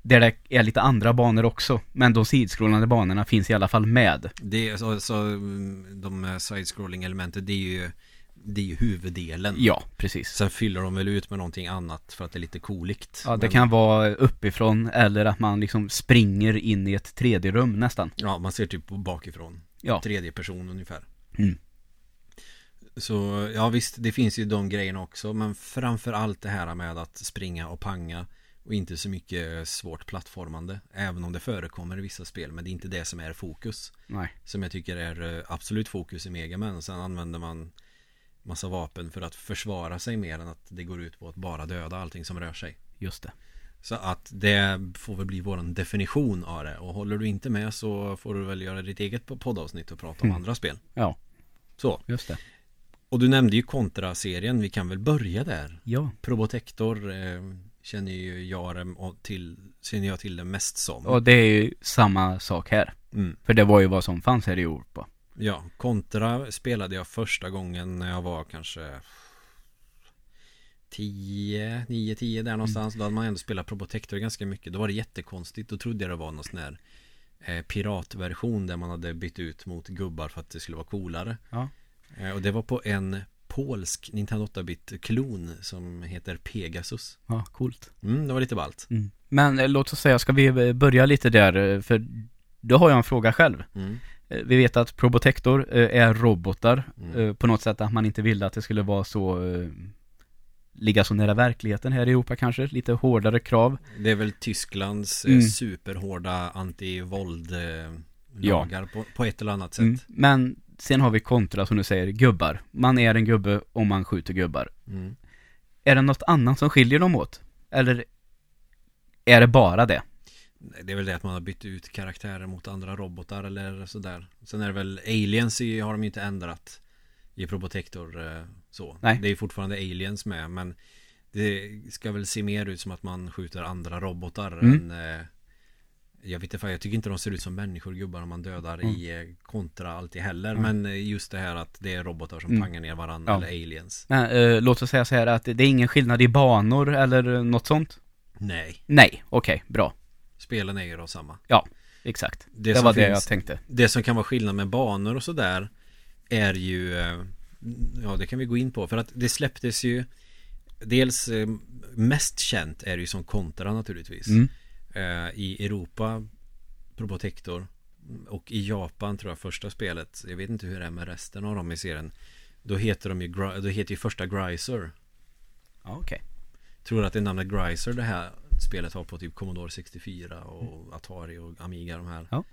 där det är lite andra banor också, men de sidskrollande banorna finns i alla fall med. Det är så, så mm, De side-scrolling elementen Det är ju Det är ju huvuddelen Ja, precis. Sen fyller de väl ut med någonting annat för att det är lite cooligt. Ja, det Men- kan vara uppifrån eller att man liksom springer in i ett 3D-rum nästan. Ja, man ser typ bakifrån. Ja. Tredje person ungefär. Mm. Så ja visst, det finns ju de grejerna också. Men framför allt det här med att springa och panga. Och inte så mycket svårt plattformande. Även om det förekommer i vissa spel. Men det är inte det som är fokus. Nej. Som jag tycker är eh, absolut fokus i Megaman. Sen använder man massa vapen för att försvara sig mer än att det går ut på att bara döda allting som rör sig. Just det. Så att det får väl bli våran definition av det Och håller du inte med så får du väl göra ditt eget poddavsnitt och prata om Mm. andra spel Ja, Så, just det. och du nämnde ju kontraserien Vi kan väl börja där Ja. Probotector eh, Känner ju jag och till Känner jag till det mest som Och det är ju samma sak här. mm. För det var ju vad som fanns här i Europa. Ja, kontra spelade jag första gången när jag var kanske 10, 9, 10 där någonstans Då hade man ändå spelat Probotector ganska mycket Då var det jättekonstigt Då trodde jag det var någon sån här eh, Piratversion där man hade bytt ut mot gubbar för att det skulle vara coolare Ja. eh, Och det var på en polsk Nintendo 8-bit klon som heter Pegasus Ja, coolt. Mm, det var lite ballt Mm. Men eh, låt oss säga, ska vi eh, börja lite där? eh, För då har jag en fråga själv. mm. Vi vet att Probotector är robotar. Mm. På något sätt att man inte ville att det skulle vara så Ligga så nära verkligheten här i Europa kanske. Lite hårdare krav. Det är väl Tysklands Mm. superhårda anti-våld eh, Ja. lagar på, på ett eller annat sätt Mm. Men sen har vi kontra som du säger, gubbar. Man är en gubbe om man skjuter gubbar. Mm. Är det något annat som skiljer dem åt? Eller är det bara det? Det är väl det att man har bytt ut karaktärer mot andra robotar eller sådär Sen är det väl Aliens i- har de inte ändrat I Probotector eh, så Nej. Det är fortfarande Aliens med men Det ska väl se mer ut som att man skjuter andra robotar Mm. än eh, Jag vet inte jag tycker inte de ser ut som människor gubbar om man dödar Mm. i eh, kontra alltid heller Mm. Men eh, just det här att det är robotar som Mm. pangar ner varandra Ja. eller aliens Men, eh, låt oss säga så här att det är ingen skillnad i banor eller något sånt? Nej Nej, okej, bra. Spelen är ju då samma. Exakt. Det, Det, var det finns, jag tänkte. Det som kan vara skillnad med banor och sådär är ju eh, Ja det kan vi gå in på för att det släpptes ju Dels mest känt är det ju som kontra naturligtvis Mm. Eh, I Europa Probotector Och i Japan tror jag första spelet Jag vet inte hur det är med resten av dem i serien Då heter de ju Då heter ju första Gryzer Ja, okej. Tror att det är namnet Gryzer det här spelet har på typ Commodore 64 och Atari och Amiga de här Ja.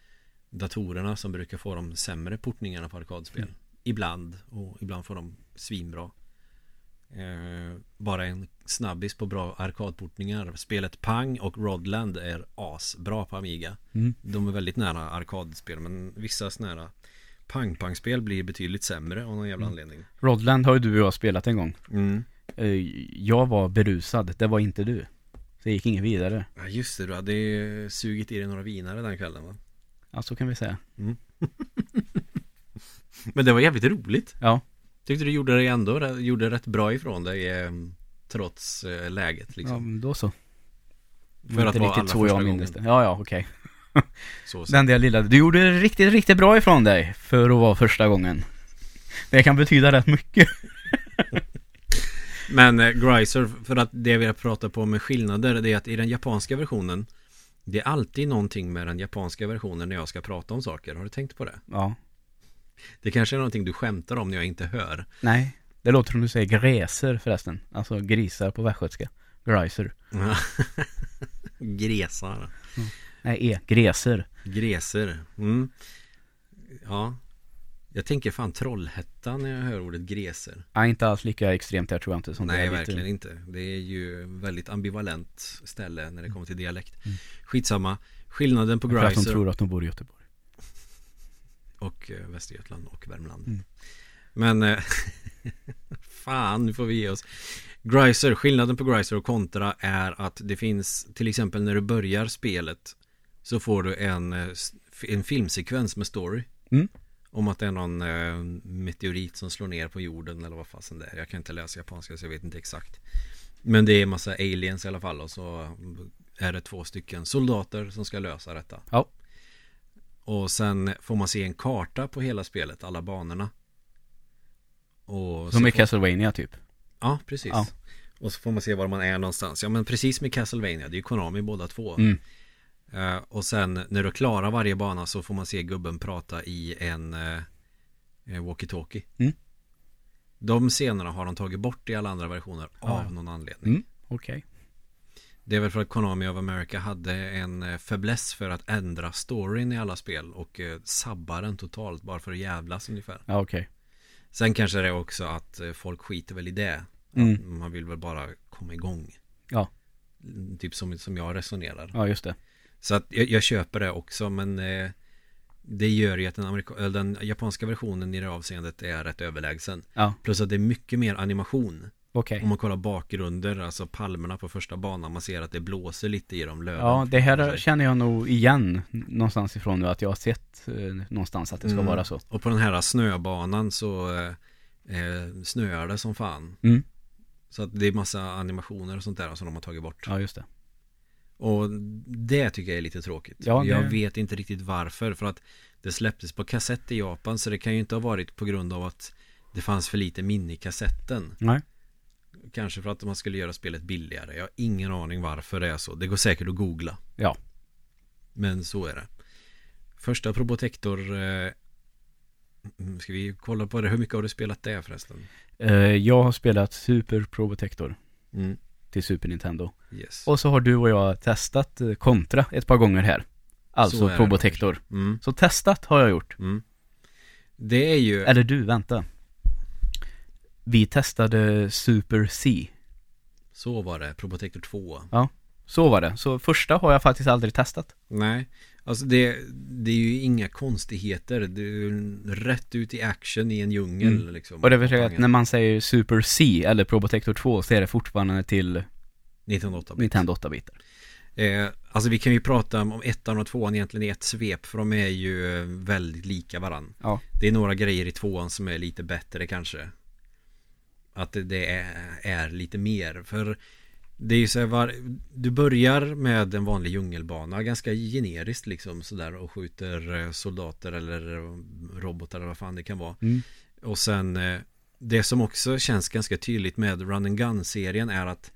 datorerna som brukar få de sämre portningarna på arkadspel. Mm. Ibland och ibland får de svinbra. Eh, bara en snabbis på bra arkadportningar. Spelet Pang och Rodland är asbra på Amiga. Mm. De är väldigt nära arkadspel men vissa sådana här Pang-pang-spel blir betydligt sämre av någon jävla Mm. anledning. Rodland har ju du och jag spelat en gång. Mm. Eh, Jag var berusad, det var inte du. Så det gick inget vidare. Ja just det, du hade ju sugit i dig några vinare den kvällen va? Ja, så kan vi säga. Men det var jävligt roligt Ja. Tyckte du gjorde det ändå Gjorde rätt bra ifrån dig eh, Trots eh, läget Ja, liksom men då så. För att vara allra så jag minns det. Ja, ja, okej. så. Den där lilla. Du gjorde det riktigt, riktigt bra ifrån dig för att vara första gången. Det kan betyda rätt mycket. Men eh, Gryzer För att det vi har pratat på med skillnader Det är att i den japanska versionen Det är alltid någonting med den japanska versionen När jag ska prata om saker Har du tänkt på det? Ja. Det kanske är någonting du skämtar om när jag inte hör Nej. Det låter som du säger gräser förresten. Alltså grisar på västgötska. Greiser. Gresar Nej, e. Gräser. Greser mm. Ja Jag tänker fan Trollhättan när jag hör ordet greser Ja, inte alls lika extremt där tror jag inte som Nej det är lite- verkligen inte Det är ju väldigt ambivalent ställe när det kommer till dialekt Mm. Skitsamma Skillnaden på För att de Greiser tror att de bor i Göteborg. Och eh, Västergötland och Värmland Mm. Men eh, Fan nu får vi ge oss Greiser, skillnaden på Greiser och Contra är att det finns Till exempel när du börjar spelet Så får du en, eh, en filmsekvens med story Mm. Om att det är någon eh, meteorit som slår ner på jorden eller vad fasen det är Jag kan inte läsa japanska så jag vet inte exakt Men det är massa aliens i alla fall och så är det två stycken soldater som ska lösa detta Ja. Och sen får man se en karta på hela spelet, alla banorna och Som i får- Castlevania typ. Ja, precis Ja. Och så får man se var man är någonstans Ja men precis med Castlevania, det är ju Konami båda två Mm. Eh, Och sen när du klarar varje bana så får man se gubben prata i en eh, walkie-talkie Mm. De scenerna har de tagit bort i alla andra versioner av någon anledning Mm. Okej. Det är väl för att Konami of America hade en eh, fäbless för att ändra storyn i alla spel och eh, sabba den totalt bara för att jävlas ungefär Ja, okej. Sen kanske det är också att eh, folk skiter väl i det Mm. Att Man vill väl bara komma igång Ja. Mm, Typ som, som jag resonerar Ja, just det. Så att jag, jag köper det också men eh, Det gör ju att den, amerika- den japanska versionen i det avseendet är rätt överlägsen Ja, Plus att det är mycket mer animation okej. Om man kollar bakgrunder, alltså palmerna på första banan Man ser att det blåser lite i dem löven Ja, det här känner jag nog igen någonstans ifrån nu att jag har sett eh, någonstans att det ska Mm. vara så. Och på den här snöbanan så eh, eh, snöar det som fan Mm. Så att det är massa animationer och sånt där som de har tagit bort Ja, just det. Och det tycker jag är lite tråkigt Ja, det- Jag vet inte riktigt varför För att det släpptes på kassett i Japan Så det kan ju inte ha varit på grund av att Det fanns för lite minne i kassetten Nej. Kanske för att man skulle göra spelet billigare Jag har ingen aning varför det är så Det går säkert att googla Ja. Men så är det Första Probotector eh, mm, Ska vi kolla på det? Hur mycket har du spelat det förresten? Eh, jag har spelat Super Probotector Mm, till Super Nintendo. yes Och så har du och jag testat eh, Contra ett par gånger här. Så Alltså Probotector. mm, Så testat har jag gjort. mm. Det är ju Eller du, vänta. Vi testade Super C. Så var det, Probotector 2 Så var det. Så första har jag faktiskt aldrig testat. Nej, alltså det, det är ju inga konstigheter Det är ju rätt ut i action i en djungel Mm. liksom Och det vill säga att när man säger Super C eller Probotector 2 så är det fortfarande till 1908 Nintendo 8-bitar. eh, Alltså vi kan ju prata om ettan och tvåan egentligen i ett svep För de är ju väldigt lika varann Ja. Det är några grejer i tvåan som är lite bättre kanske Att det- är, är lite mer För Det är ju så här, var, du börjar med en vanlig djungelbana Ganska generiskt liksom sådär och skjuter eh, soldater eller robotar eller vad fan det kan vara Mm. Och sen eh, Det som också känns ganska tydligt med Run and Gun-serien är att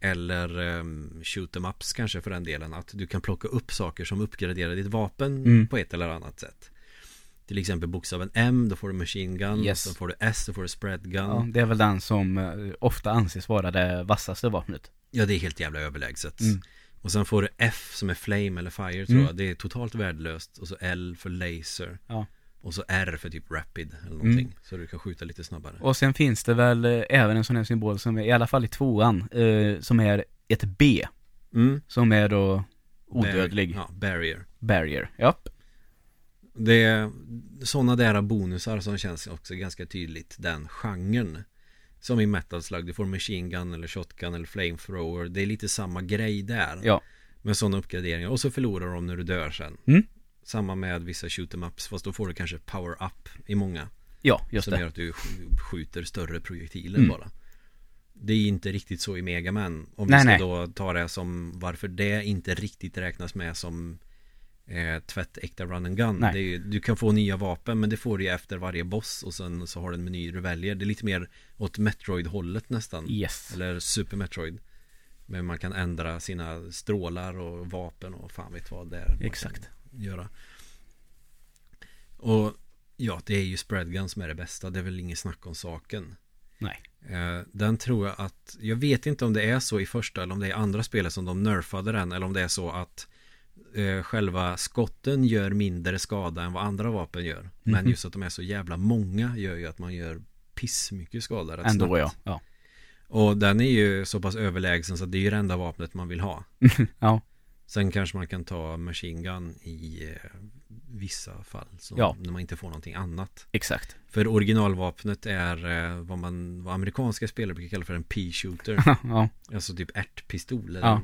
Eller um, shoot em ups kanske för den delen Att du kan plocka upp saker som uppgraderar ditt vapen Mm. på ett eller annat sätt Till exempel bokstaven M, då får du machine gun Yes. Sen får du S, då får du spread gun Ja, det är väl den som eh, ofta anses vara det vassaste vapnet. Ja det är helt jävla överlägset Mm. Och sen får du F som är flame eller fire tror Mm. jag Det är totalt värdelöst Och så L för laser Ja. Och så R för typ rapid eller någonting Mm. Så du kan skjuta lite snabbare Och sen finns det väl eh, även en sån här symbol som är, i alla fall i tvåan, eh, som är ett B. mm. Som är då odödlig. Ja, barrier Barrier. Japp. Det är sådana där bonusar som känns också ganska tydligt Den genren Som i Metal Slug, du får machine gun eller shotgun eller flamethrower Det är lite samma grej där Ja. Med sådana uppgraderingar och så förlorar de när du dör sen Mm. Samma med vissa shoot em ups fast då får du kanske power up i många Ja, just Som det. gör att du sk- skjuter större projektiler Mm. bara Det är inte riktigt så i Mega Man Om Nej, vi ska nej. då ta det som varför det inte riktigt räknas med som eh, tvättäkta run and gun. Är, Du kan få nya vapen men det får du efter varje boss och sen så har du en meny du väljer. Det är lite mer åt Metroid-hållet nästan. Yes. Eller Super Metroid. Men man kan ändra sina strålar och vapen och fan vet vad det är Exakt. göra. Och ja, det är ju spreadgun som är det bästa. Det är väl ingen snack om saken. Nej. Eh, Den tror jag att Jag vet inte om det är så i första eller om det är andra spelet som de nerfade den Eller om det är så att eh, Själva skotten gör mindre skada än vad andra vapen gör Men Mhm. just att de är så jävla många gör ju att man gör pissmycket skada rätt Ändå snabbt. ja. Ja. Och den är ju så pass överlägsen så att det är ju det enda vapnet man vill ha ja. Sen kanske man kan ta machine gun i eh, vissa fall så Ja. När man inte får någonting annat Exakt. För originalvapnet är eh, vad man vad amerikanska spelare brukar kalla för en pea-shooter ja. Alltså typ ärtpistol eller, Ja.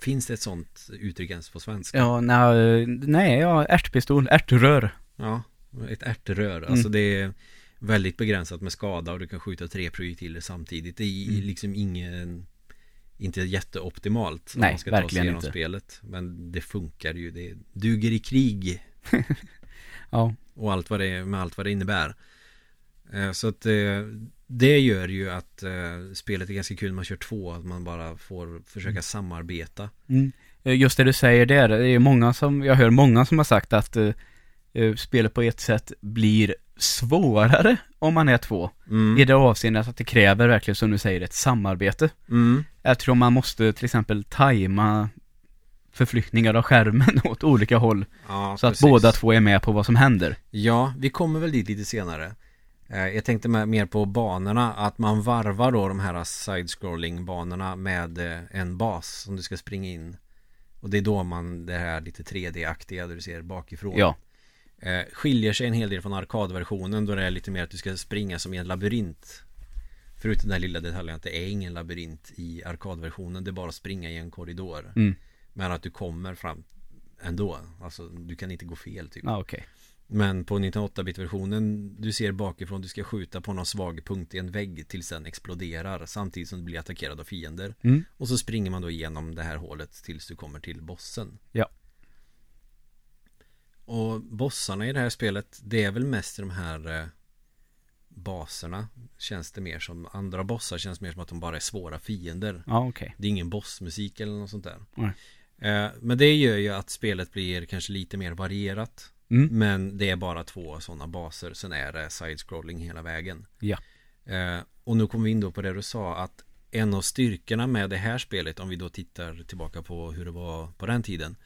Finns det ett sånt uttryck ens på svenska? Ja, nej, nej, ja, ärtpistol, ärtrör. Ja, ett ärtrör Mm. Alltså det är väldigt begränsat med skada och du kan skjuta tre projektiler samtidigt Det är Mm. liksom ingen Inte jätteoptimalt Nej, man ska ta sig verkligen inte. spelet Men det funkar ju, det duger i krig Ja. Och allt vad det, med allt vad det innebär Eh, Så att eh, det gör ju att eh, spelet är ganska kul när man kör två Att man bara får försöka samarbeta Mm. Just det du säger där, det är många som, jag hör många som har sagt att spelet på ett sätt blir svårare om man är två. mm. I det avseendet att det kräver verkligen som du säger ett samarbete. Mm. Eftersom man måste till exempel tajma förflyttningar av skärmen åt olika håll. Ja, Så att precis. båda två är med på vad som händer. Ja, vi kommer väl dit lite senare Eh, Jag tänkte mer på banorna Att man varvar då de här side-scrolling banorna med eh, en bas som du ska springa in Och det är då man det här lite 3D-aktiga där du ser bakifrån Ja, eh, Skiljer sig en hel del från arkadversionen då det är lite mer att du ska springa som i en labyrint Förutom den lilla detaljen att det är ingen labyrint i arkadversionen Det är bara att springa i en korridor mm. Men att du kommer fram ändå Alltså du kan inte gå fel typ ja okej. men på 1908-bit versionen Du ser bakifrån du ska skjuta på någon svag punkt i en vägg tills den exploderar Samtidigt som du blir attackerad av fiender Mm. Och så springer man då igenom det här hålet tills du kommer till bossen Ja. Och bossarna i det här spelet Det är väl mest de här eh, Baserna Känns det mer som Andra bossar känns mer som att de bara är svåra fiender Ja okej. det är ingen bossmusik eller något sånt där Nej. Eh, Men det gör ju att spelet blir kanske lite mer varierat Mm. Men det är bara två sådana baser Sen är det side-scrolling hela vägen Ja. eh, Och nu kommer vi in då på det du sa Att en av styrkorna med det här spelet Om vi då tittar tillbaka på hur det var på den tiden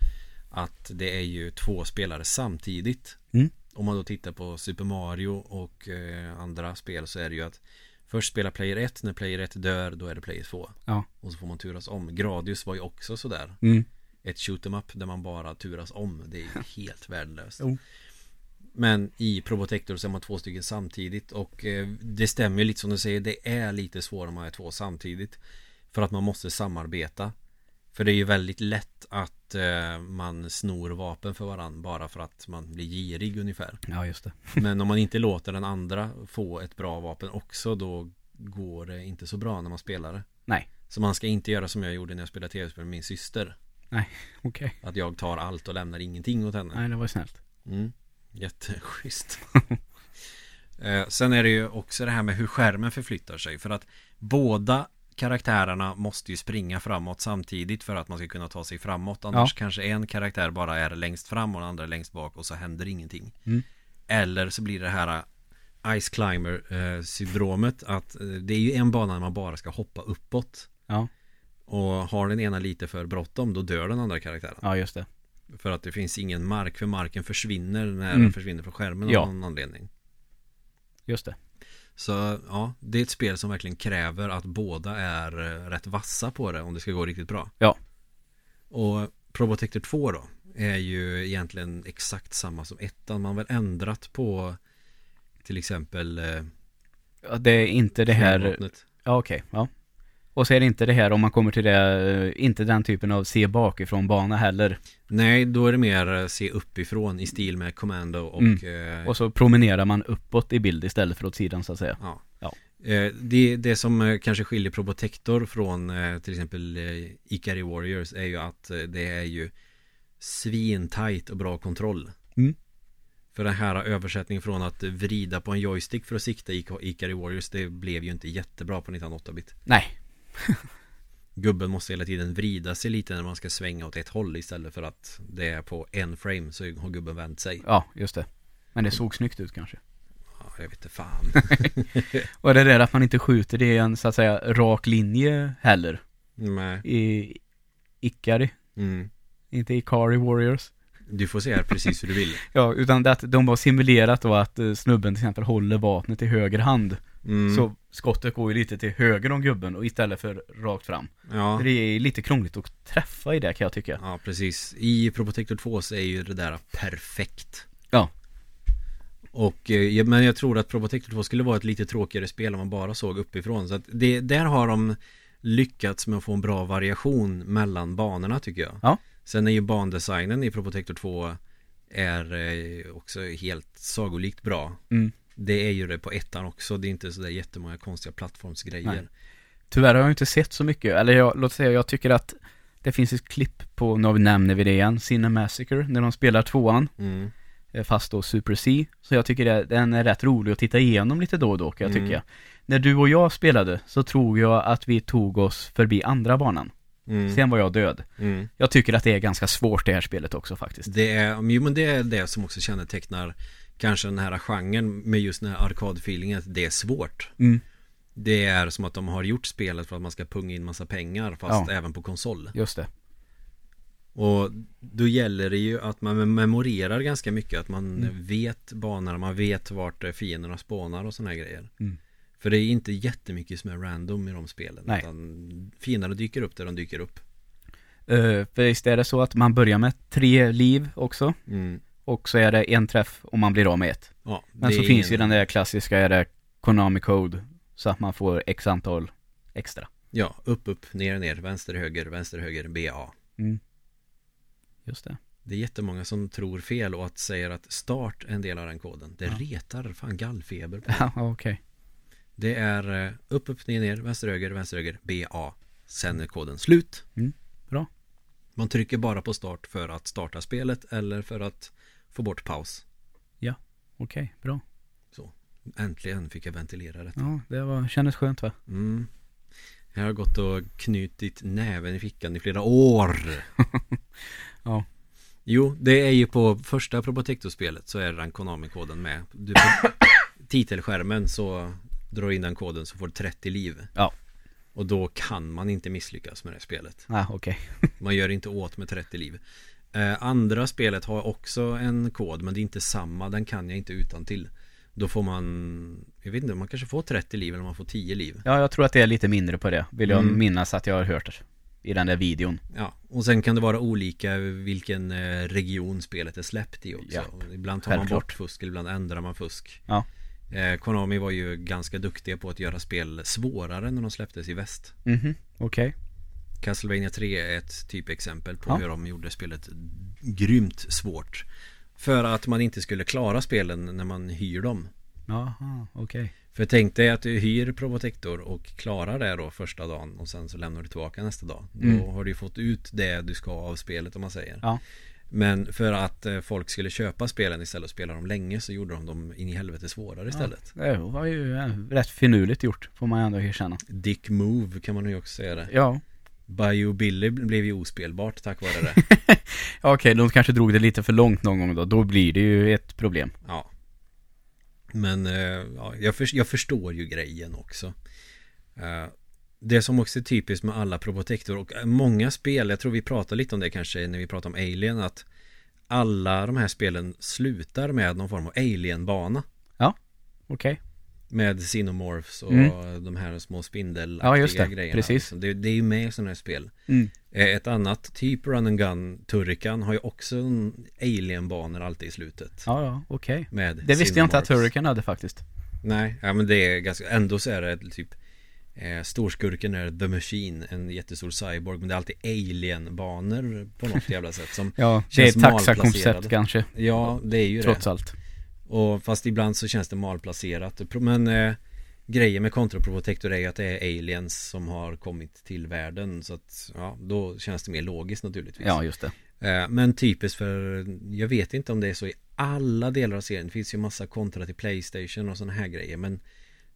Att det är ju två spelare samtidigt Mm. Om man då tittar på Super Mario och eh, andra spel så är det ju att Först spelar player 1, när player 1 dör då är det player 2 Ja. Och så får man turas om. Gradius var ju också sådär. Mm. Ett shoot 'em up där man bara turas om. Det är ju helt värdelöst. Jo. Men i Probotector så är man två stycken samtidigt Och eh, det stämmer ju lite som du säger. Det är lite svårare om man är två samtidigt. För att man måste samarbeta För det är ju väldigt lätt att eh, man snor vapen för varandra Bara för att man blir girig ungefär Ja just det. Men om man inte låter den andra få ett bra vapen också Då går det inte så bra när man spelar det Nej. Så man ska inte göra som jag gjorde när jag spelade tv-spel med min syster Okej. Att jag tar allt och lämnar ingenting åt henne Nej, det var ju snällt. mm. Jätteschysst eh, Sen är det ju också det här med hur skärmen förflyttar sig För att båda karaktärerna måste ju springa framåt samtidigt för att man ska kunna ta sig framåt Annars kanske en karaktär bara är längst fram och den andra är längst bak och så händer ingenting Mm. Eller så blir det här eh, Ice Climber eh, syndromet att eh, det är ju en bana där man bara ska hoppa uppåt Ja. Och har den ena lite för bråttom då dör den andra karaktären Ja, just det. För att det finns ingen mark för marken försvinner när Mm. den försvinner från skärmen Ja. av någon anledning Just det. Så ja, det är ett spel som verkligen kräver att båda är eh, rätt vassa på det om det ska gå riktigt bra Ja. Och Probotector 2 då är ju egentligen exakt samma som ettan Man har väl ändrat på till exempel eh, Ja, Det är inte det här... Ja, okej. Ja. Och så är det inte det här om man kommer till det, eh, inte den typen av se bakifrån bana heller. Nej, då är det mer eh, se uppifrån i stil med Commando och Mm. eh, Och så promenerar man uppåt i bild istället för åt sidan så att säga. Ja. Ja. Det, det som kanske skiljer Probotector från till exempel Ikari Warriors är ju att det är ju svintajt och bra kontroll. Mm. För den här översättningen från att vrida på en joystick för att sikta i Ikari Warriors det blev ju inte jättebra på 1908-bit. Nej. Gubben måste hela tiden vrida sig lite när man ska svänga åt ett håll istället för att det är på en frame så har gubben vänt sig. Ja, just det. Men det såg snyggt ut kanske. Ja, jag vet inte fan. Och det där att man inte skjuter det i en så att säga rak linje heller. Nej. I Ikari. Mm. Inte Ikari Warriors. Du får se här precis hur du vill. Ja, utan det att de har simulerat då att eh, snubben till exempel håller vapnet i höger hand. Mm. Så skottet går ju lite till höger om gubben och istället för rakt fram. Ja. Det är lite krångligt att träffa i det kan jag tycka. Ja, precis. I Probotector 2 så är ju det där perfekt. Ja. Och, eh, men jag tror att Probotector 2 skulle vara ett lite tråkigare spel om man bara såg uppifrån. Så att det, där har de lyckats med att få en bra variation mellan banorna tycker jag. Ja. Sen är ju bandesignen i Probotector 2 är eh, också helt sagolikt bra. Mm. Det är ju det på ettan också. Det är inte sådär jättemånga konstiga plattformsgrejer. Nej. Tyvärr har jag inte sett så mycket, eller jag, låt säga jag tycker att det finns ett klipp på, nu nämner vi det igen, Cinemassacre, när de spelar tvåan, Mm. eh, fast då Super C. Så jag tycker det, den är rätt rolig att titta igenom lite då och då, kan jag Mm. tycka. När du och jag spelade så tror jag att vi tog oss förbi andra banan. Mm. Sen var jag död. Mm. Jag tycker att det är ganska svårt det här spelet också faktiskt. Det är, jo men det är det som också kännetecknar kanske den här genren med just den här arkadfeelingen att det är svårt. Mm, Det är som att de har gjort spelet för att man ska punga in massa pengar fast Ja. även på konsol. just det. Och då gäller det ju att man memorerar ganska mycket, att man Mm. vet banorna, man vet vart eh, fienderna spånar och sådana grejer. Mm. För det är inte jättemycket som är random i de spelen. Nej. Utan fienderna dyker upp där de dyker upp. Uh, för visst är det så att man börjar med tre liv också, Mm. Och så är det en träff och man blir av med ett. Ja, Men så finns ju den där klassiska, är det Konami Code, så att man får x antal extra. Ja, upp, upp, ner, ner, vänster, höger, vänster, höger, BA. Mm. Just det. Det är jättemånga som tror fel och att säger att start är en del av den koden. Det Ja. retar fan gallfeber på. Ja, okej. Det är eh, upp, upp, ner, ner, vänster, höger, vänster, höger, BA. Sen är koden slut. Mm, bra. Man trycker bara på start för att starta spelet eller för att få bort paus. Okej, bra. Äntligen fick jag ventilera detta. Ja, det var, kändes skönt va? Mm. Jag har gått och knutit näven i fickan i flera år. Ja. Jo, det är ju på första Probotector-spelet så är den Konami-koden med. Du, på titelskärmen så drar in den koden så får du 30 liv. Ja. Och då kan man inte misslyckas med det spelet. Ah, okej. Man gör inte åt med 30 liv. Eh, andra spelet har också en kod men det är inte samma. Den kan jag inte utan till. Då får man, jag vet inte, man kanske får 30 liv eller man får 10 liv. Ja, jag tror att det är lite mindre på det. Vill jag Mm. minnas att jag har hört det. I den där videon. Ja, och sen kan det vara olika vilken eh, region spelet är släppt i också. Ja, Ibland tar man självklart. bort fusk, ibland ändrar man fusk. Ja. Eh, Konami var ju ganska duktiga på att göra spel svårare när de släpptes i väst. Mhm, okej. Castlevania 3 är ett typexempel på Ja. hur de gjorde spelet grymt svårt. För att man inte skulle klara spelen när man hyr dem. Jaha, okej. För tänk dig att du hyr Probotector och klarar det då första dagen och sen så lämnar du tillbaka nästa dag. Mm. Då har du ju fått ut det du ska av spelet om man säger. Ja. Men för att eh, folk skulle köpa spelen istället och spela dem länge så gjorde de dem in i helvete svårare istället. Det var ju eh, rätt finurligt gjort, får man ändå erkänna. Dick Move kan man ju också säga det. Ja, Bayou Billy blev ju ospelbart tack vare det. Ja, okej, de kanske drog det lite för långt någon gång då. Då blir det ju ett problem. Ja. Men eh, ja, jag, för, jag förstår ju grejen också. Eh, det som också är typiskt med alla Probotector och eh, många spel, jag tror vi pratar lite om det kanske när vi pratar om Alien, att alla de här spelen slutar med någon form av Alien-bana. Okej. Med Xenomorphs och Mm. de här små spindelaktiga Ja, just det. grejerna. Precis. liksom. Det, det är ju med i sådana här spel. Mm. Eh, Ett annat typ Run and Gun, Turrican, har ju också en Alien-banor alltid i slutet. Ja, ja, okej. Med Det visste jag inte att. Hurricane hade faktiskt. Nej, ja men det är ganska, ändå så är det typ eh, Storskurken är The Machine, en jättestor cyborg Men det är alltid alien-banor på något jävla sätt som Ja, det är ett taxakoncept kanske. Ja, det är ju Trots det allt. Och fast ibland så känns det malplacerat. Men eh, grejen med Contra Protector är ju att det är aliens som har kommit till världen. Så att, ja, då känns det mer logiskt naturligtvis. Ja, just det. Eh, Men typiskt för Jag vet inte om det är så i alla delar av serien. Det finns ju massa kontra till Playstation och sådana här grejer. Men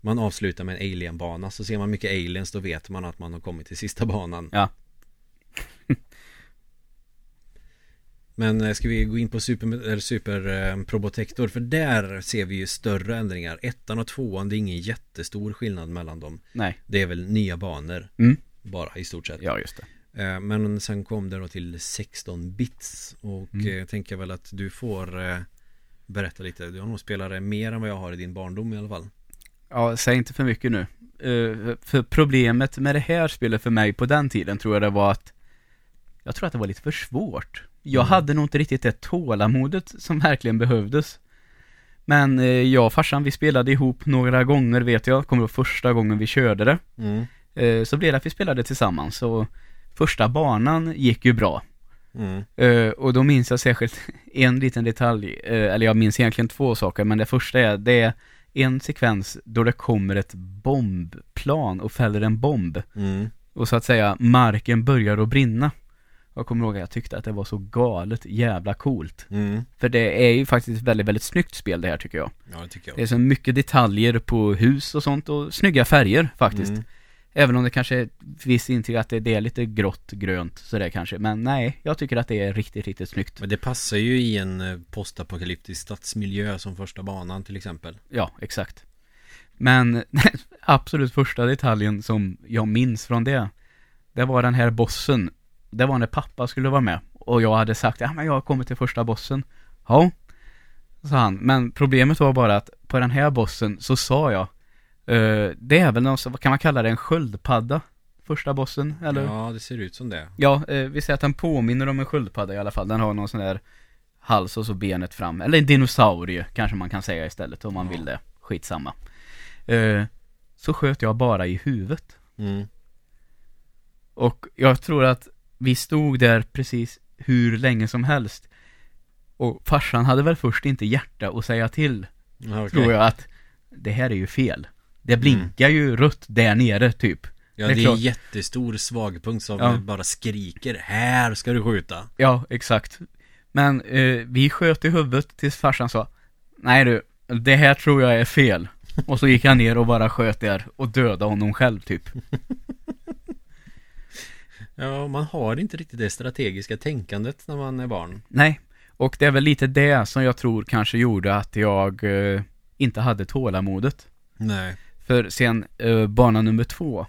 Man avslutar med en alien-bana. Så ser man mycket aliens Då vet man att man har kommit till sista banan. Ja. Men eh, ska vi gå in på Super, eller super eh, Probotector För där ser vi ju större ändringar Ettan och tvåan Det är ingen jättestor skillnad mellan dem Nej. Det är väl nya banor Mm. Bara i stort sett Ja, just det. Eh, Men sen kom det då till 16 bits Och Mm. eh, jag tänker väl att du får eh, Berätta lite Du har nog spelat det mer än vad jag har i din barndom i alla fall Ja, säg inte för mycket nu. Eh, för problemet med det här spelet för mig på den tiden tror jag det var att Jag tror att det var lite för svårt. Jag Mm. hade nog inte riktigt det tålamodet som verkligen behövdes. Men eh, jag och farsan vi spelade ihop några gånger vet jag. Kommer ihåg första gången vi körde det. mm. Eh, så blev det att vi spelade tillsammans och första banan gick ju bra. Mm. Eh, och då minns jag särskilt en liten detalj, eh, eller jag minns egentligen två saker, men det första är, det är en sekvens då det kommer ett bombplan och fäller en bomb. Mm. Och så att säga, marken börjar att brinna. Jag kommer ihåg att jag tyckte att det var så galet jävla coolt. Mm. För det är ju faktiskt ett väldigt, väldigt snyggt spel det här tycker jag. Ja det tycker jag Det är så mycket detaljer på hus och sånt och snygga färger faktiskt. Mm. Även om det kanske är visst intryck att det, det är lite grått, grönt sådär kanske. Men nej, jag tycker att det är riktigt, riktigt snyggt. Men det passar ju i en eh, postapokalyptisk stadsmiljö som första banan till exempel Ja, exakt. Men absolut första detaljen som jag minns från det, det var den här bossen. Det var när pappa skulle vara med. Och jag hade sagt, ja men jag har kommit till första bossen. Ja, sa han. Men problemet var bara att på den här bossen så sa jag, eh, det är väl någon, vad kan man kalla det, en sköldpadda? Första bossen, eller? Ja det ser ut som det Ja, eh, vi säger att den påminner om en sköldpadda i alla fall. Den har någon sån där hals och så benet fram. Eller en dinosaurie kanske man kan säga istället om man Ja. vill det. Skitsamma. Eh, så sköt jag bara i huvudet. mm. Och jag tror att vi stod där precis hur länge som helst. Och farsan hade väl först inte hjärta att säga till, okej. tror jag att det här är ju fel. Det blinkar ju rött där nere typ. Ja Det det är är, klart. en jättestor svagpunkt som Ja. bara skriker Här ska du skjuta Ja, exakt. Men eh, vi sköt i huvudet tills farsan sa Nej du, det här tror jag är fel. Och så gick han ner och bara sköt där och dödade honom själv typ. Ja man har inte riktigt det strategiska tänkandet när man är barn Nej, och det är väl lite det som jag tror kanske gjorde att jag eh, inte hade tålamodet. Nej För sen eh, bana nummer två,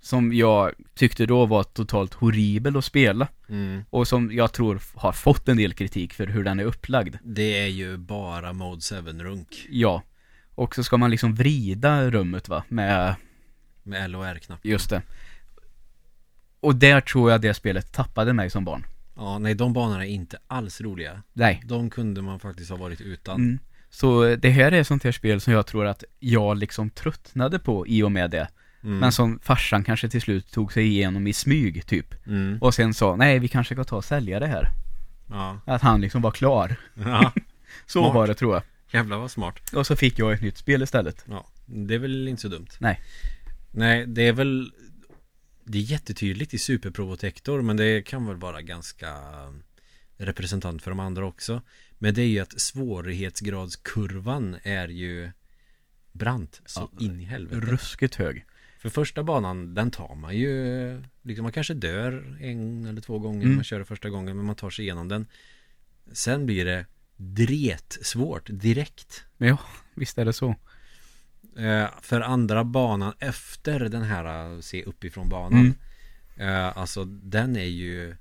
som jag tyckte då var totalt horribel att spela. mm. Och som jag tror har fått en del kritik för hur den är upplagd. Det är ju bara Mode 7-runk Ja. Och så ska man liksom vrida rummet va, med Med L och R-knapp Just det. Och där tror jag det spelet tappade mig som barn. Ja nej de banorna är inte alls roliga Nej. De kunde man faktiskt ha varit utan Mm. Så eh, det här är sånt här spel som jag tror att jag liksom tröttnade på i och med det. mm. Men som farsan kanske till slut tog sig igenom i smyg typ. mm. Och sen sa, nej vi kanske ska ta och sälja det här. Ja, Att han liksom var klar. ja. Så Smart. var det tror jag. Jävlar vad smart. Och så fick jag ett nytt spel istället. Ja, det är väl inte så dumt. Nej. Nej, det är väl Det är jättetydligt i Super Probotector men det kan väl vara ganska representant för de andra också. Men det är ju att svårighetsgradskurvan är ju brant så Ja, in i helvete. Ruskigt hög. För första banan, den tar man ju liksom Man kanske dör en eller två gånger Mm. när man kör första gången Men man tar sig igenom den Sen blir det dret svårt direkt ja, visst är det så. Eh, För andra banan efter den här eh, se uppifrån banan Mm. eh, Alltså den är ju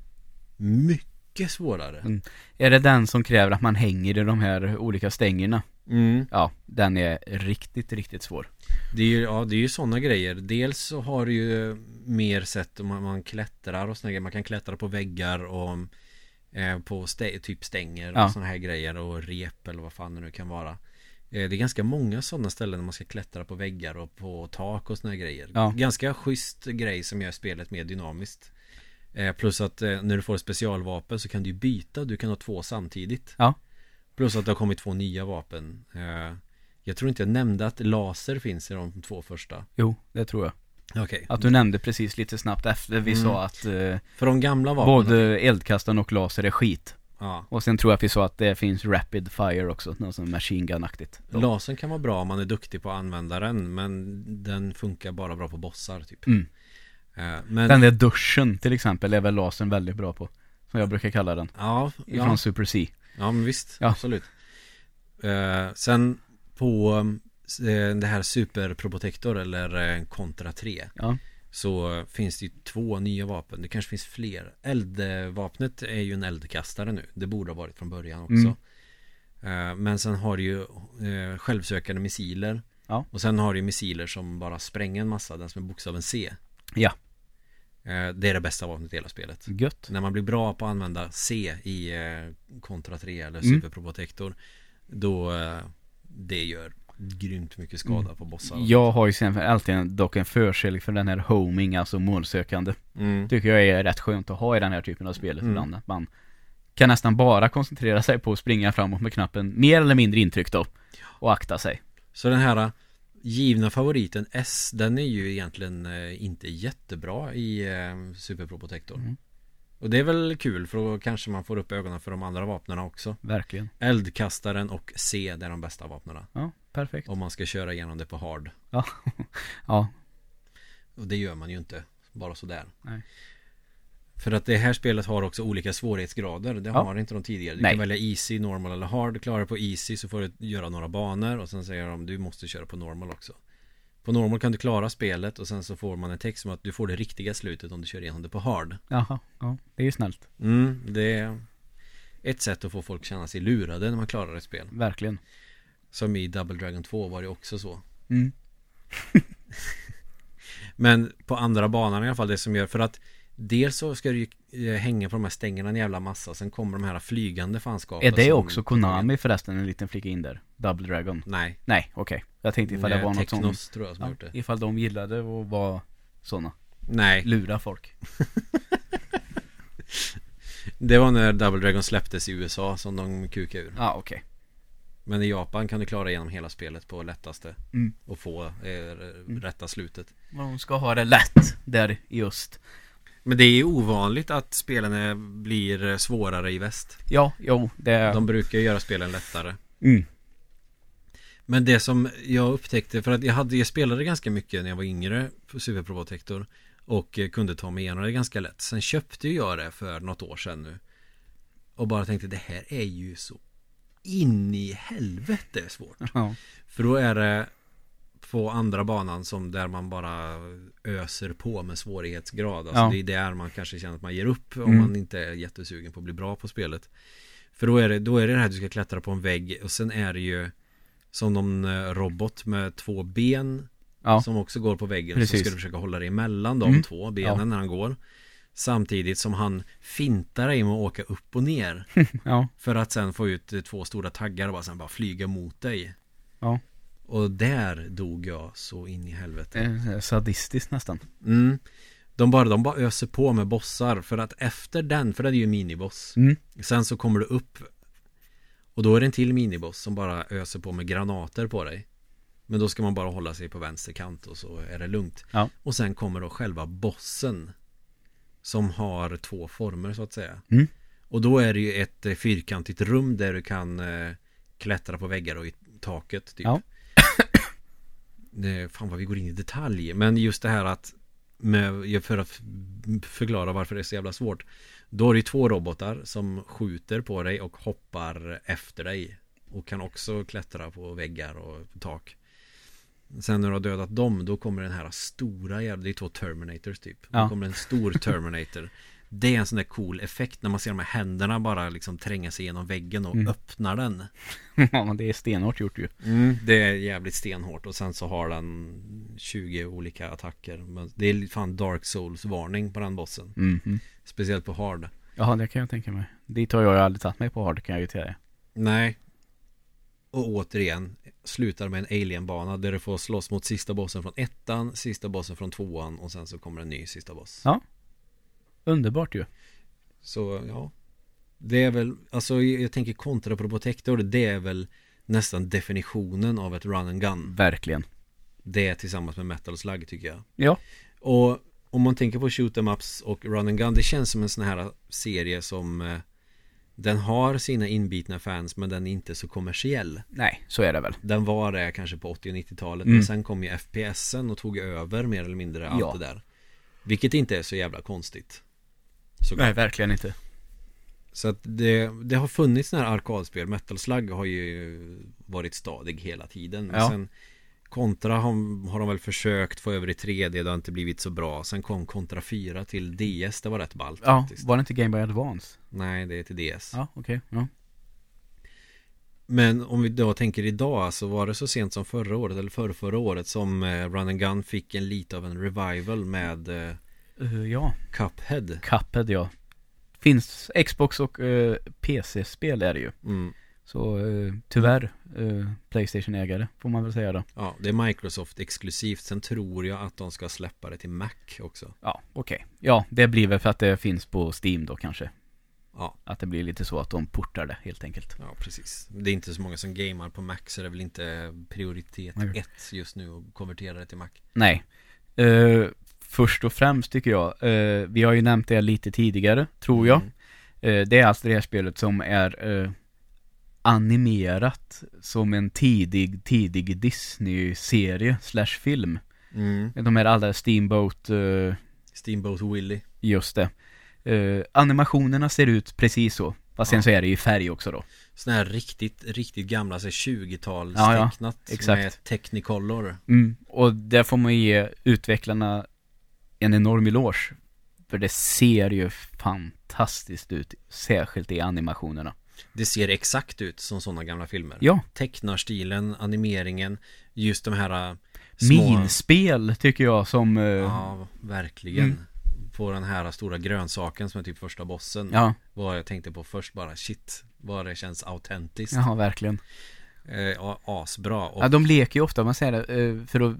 mycket svårare Mm. Är det den som kräver att man hänger i de här olika stängerna? mm. Ja, den är riktigt, riktigt svår. Det är ju, ja, det är ju sådana grejer. Dels så har du ju mer sätt om man, man klättrar och sådana grejer. Man kan klättra på väggar och eh, på stä, typ stänger Ja. och sådana här grejer och rep eller vad fan det nu kan vara. Eh, det är ganska många sådana ställen där man ska klättra på väggar och på tak och sådana grejer. Ja. Ganska schysst grej som gör spelet mer dynamiskt. Eh, plus att eh, när du får specialvapen så kan du byta. Du kan ha två samtidigt. Ja. Plus att det har kommit två nya vapen. Jag tror inte jag nämnde att laser finns i de två första. Jo, det tror jag. Okej. Att du nämnde precis lite snabbt efter vi Mm. sa att eh, För de gamla vapnen. både eldkastaren och laser är skit. Ja. Och sen tror jag att vi sa att det finns rapid fire också, något som machine gun-aktigt. Lasern kan vara bra om man är duktig på att använda den. Men den funkar bara bra på bossar typ. Mm. Eh, men Den där duschen till exempel är väl lasern väldigt bra på. Som jag brukar kalla den. Ja, Ifrån ja, Super C. ja men visst. Ja. Absolut. Eh, sen på eh, det här Super Probotector eller eh, Contra 3. Ja. Så finns det ju två nya vapen. Det kanske finns fler. Eldvapnet är ju en eldkastare nu. Det borde ha varit från början också. Mm. Eh, Men sen har du ju eh, självsökande missiler. Ja. Och sen har du ju missiler som bara spränger en massa. Den som är bokstaven C. Ja. Eh, Det är det bästa vapnet i hela spelet. Gött. När man blir bra på att använda C i Contra 3 eller Mm. Super Probotector. Då det gör grymt mycket skada Mm. på bossar. Jag har ju sen alltid en, dock en förkärlek för den här homing, alltså målsökande. Mm. Tycker jag är rätt skönt att ha i den här typen av spel Mm. ibland. Att man kan nästan bara koncentrera sig på att springa framåt med knappen, mer eller mindre intryck då. Och akta sig. Så den här eh, givna favoriten S Den är ju egentligen eh, inte jättebra i eh, Super Probotector Mm. Och det är väl kul för då kanske man får upp ögonen för de andra vapnen också Verkligen. Eldkastaren och C det är de bästa vapnen Ja, perfekt. Om man ska köra igenom det på hard Ja, Och det gör man ju inte Bara sådär Nej. För att det här spelet har också olika svårighetsgrader Det Ja. har inte de tidigare Du Nej. kan välja easy, normal eller hard Klarar du på easy så får du göra några banor Och sen säger de du måste köra på normal också På normal kan du klara spelet Och sen så får man en text som att du får det riktiga slutet Om du kör igenom det på hard jaha, ja, det är ju snällt. mm, Det är ett sätt att få folk känna sig lurade när man klarar ett spel Verkligen. Som i Double Dragon 2 var det också så Mm. Men på andra banan i alla fall det som gör för att Dels så ska du ju eh, hänga på de här stängerna en jävla massa Sen kommer de här flygande fanskapen Är det som- också Konami förresten, en liten flika in där? Double Dragon? Nej Nej, okej. Jag tänkte ifall det var något som... Technos tror jag som Ja, gjort det ifall de gillade att vara sådana. Nej Lura folk. Det var när Double Dragon släpptes i USA som de kukade ur Ja, okej. Men i Japan kan du klara igenom hela spelet på lättaste Mm. Och få eh, rätta slutet De ska ha det lätt där i öst. Men det är ju ovanligt att spelen är, blir svårare i väst Ja, jo, det... De brukar göra spelen lättare Mm. Men det som jag upptäckte för att jag, hade, jag spelade ganska mycket när jag var yngre på Super Probotector Och eh, kunde ta mig igenom det ganska lätt Sen köpte jag det för något år sedan nu Och bara tänkte det här är ju så in i helvete svårt Ja. För då är det på andra banan som där man bara öser på med svårighetsgrad Alltså Ja. det är där man kanske känner att man ger upp om Mm. man inte är jättesugen på att bli bra på spelet För då är det, då är det det här du ska klättra på en vägg och sen är det ju Som någon eh, robot med två ben Ja. Som också går på väggen så Precis. ska du försöka hålla dig emellan de Mm. två benen Ja. när han går Samtidigt som han fintar dig med att åka upp och ner Ja. För att sen få ut eh, två stora taggar och bara, sen bara flyga mot dig Ja. Och där dog jag så in i helvete är sadistiskt nästan. mm. de, bara, de bara öser på med bossar För att efter den, för det är ju en miniboss Mm. Sen så kommer du upp Och då är det en till miniboss som bara öser på med granater på dig. Men då ska man bara hålla sig på vänster kant och så är det lugnt. Ja. Och sen kommer då själva bossen. Som har två former så att säga. Mm. Och då är det ju ett eh, fyrkantigt rum där du kan eh, klättra på väggar och i taket typ. Ja. det, fan vad vi går in i detalj. Men just det här att med, för att förklara varför det är så jävla svårt. Då är det ju två robotar som skjuter på dig och hoppar efter dig. Och kan också klättra på väggar och tak. Sen när du har dödat dem, då kommer den här stora jävla, det är två Terminators typ. Ja. Då kommer en stor Terminator. Det är en sån där cool effekt när man ser de här händerna bara liksom tränga sig genom väggen och Mm. öppnar den. ja, men det är stenhårt gjort ju. Det är jävligt stenhårt och sen så har den 20 olika attacker. Men det är fan Dark Souls varning på den bossen. Mhm. Speciellt på hard. Ja, det kan jag tänka mig. Dit har jag aldrig tagit mig på hard kan jag ju säga. Nej. Och återigen slutar med en alienbana där du får slåss mot sista bossen från ettan, sista bossen från tvåan och sen så kommer en ny sista boss. Ja. Underbart ju. Så ja. Det är väl, alltså jag tänker kontra på Protector, det är väl nästan definitionen av ett run and gun. Verkligen. Det tillsammans med Metal Slug tycker jag. Ja. Och om man tänker på shoot em ups och run and gun, det känns som en sån här serie som eh, den har sina inbitna fans men den är inte så kommersiell. Nej, så är det väl. Den var det kanske på 80 och 90-talet Mm. men sen kom ju FPSen och tog över mer eller mindre allt Ja. det där. Vilket inte är så jävla konstigt. Såklart. Nej, verkligen inte. Så att det, det har funnits sådana här arkadspel Metal Slug har ju varit stadig hela tiden Men Ja. sen Kontra har, har de väl försökt få över i 3D Det har inte blivit så bra Sen kom Kontra 4 till DS Det var rätt ballt Ja, faktiskt var det inte Game Boy Advance? Nej det är till DS Ja, okej. Ja. Men om vi då tänker idag så var det så sent som förra året eller förra, förra året Som eh, Run and Gun fick en lite av en revival med Eh, ja, Cuphead Cuphead ja. Finns Xbox och eh, PC-spel är det ju. mm. Så eh, tyvärr eh, Playstation-ägare får man väl säga då. Ja det är Microsoft exklusivt Sen tror jag att de ska släppa det till Mac också Ja, okej. Ja, det blir väl för att det finns på Steam då kanske. Ja Att det blir lite så att de portar det helt enkelt. Ja, precis. Det är inte så många som gamar på Mac så det är väl inte prioritet Nej. ett just nu att konvertera det till Mac. Nej. Eh, först och främst tycker jag, eh, vi har ju nämnt det lite tidigare, tror jag. Mm. Eh, det är alltså det här spelet som är eh, animerat som en tidig, tidig Disney-serie slash film. Mm. De här alla Steamboat, eh, Steamboat Willie. just det. Eh, animationerna ser ut precis så. Fast sen Ja. så är det i färg också då. Sådana här riktigt, riktigt gamla, så 20-tals Ja, ja. med Technicolor. Mm. Och där får man ge utvecklarna en enorm eloge. För det ser ju fantastiskt ut, särskilt i animationerna. Det ser exakt ut som sådana gamla filmer. Ja, Tecknarstilen, animeringen, just de här äh, små... minspel tycker jag som... eh, Ja, verkligen. Mm. På den här stora grönsaken som är typ första bossen. ja, Vad jag tänkte på först bara, shit, vad det känns autentiskt. ja, verkligen. Eh, asbra. Och Ja, de leker ju ofta, man säger det, eh, för att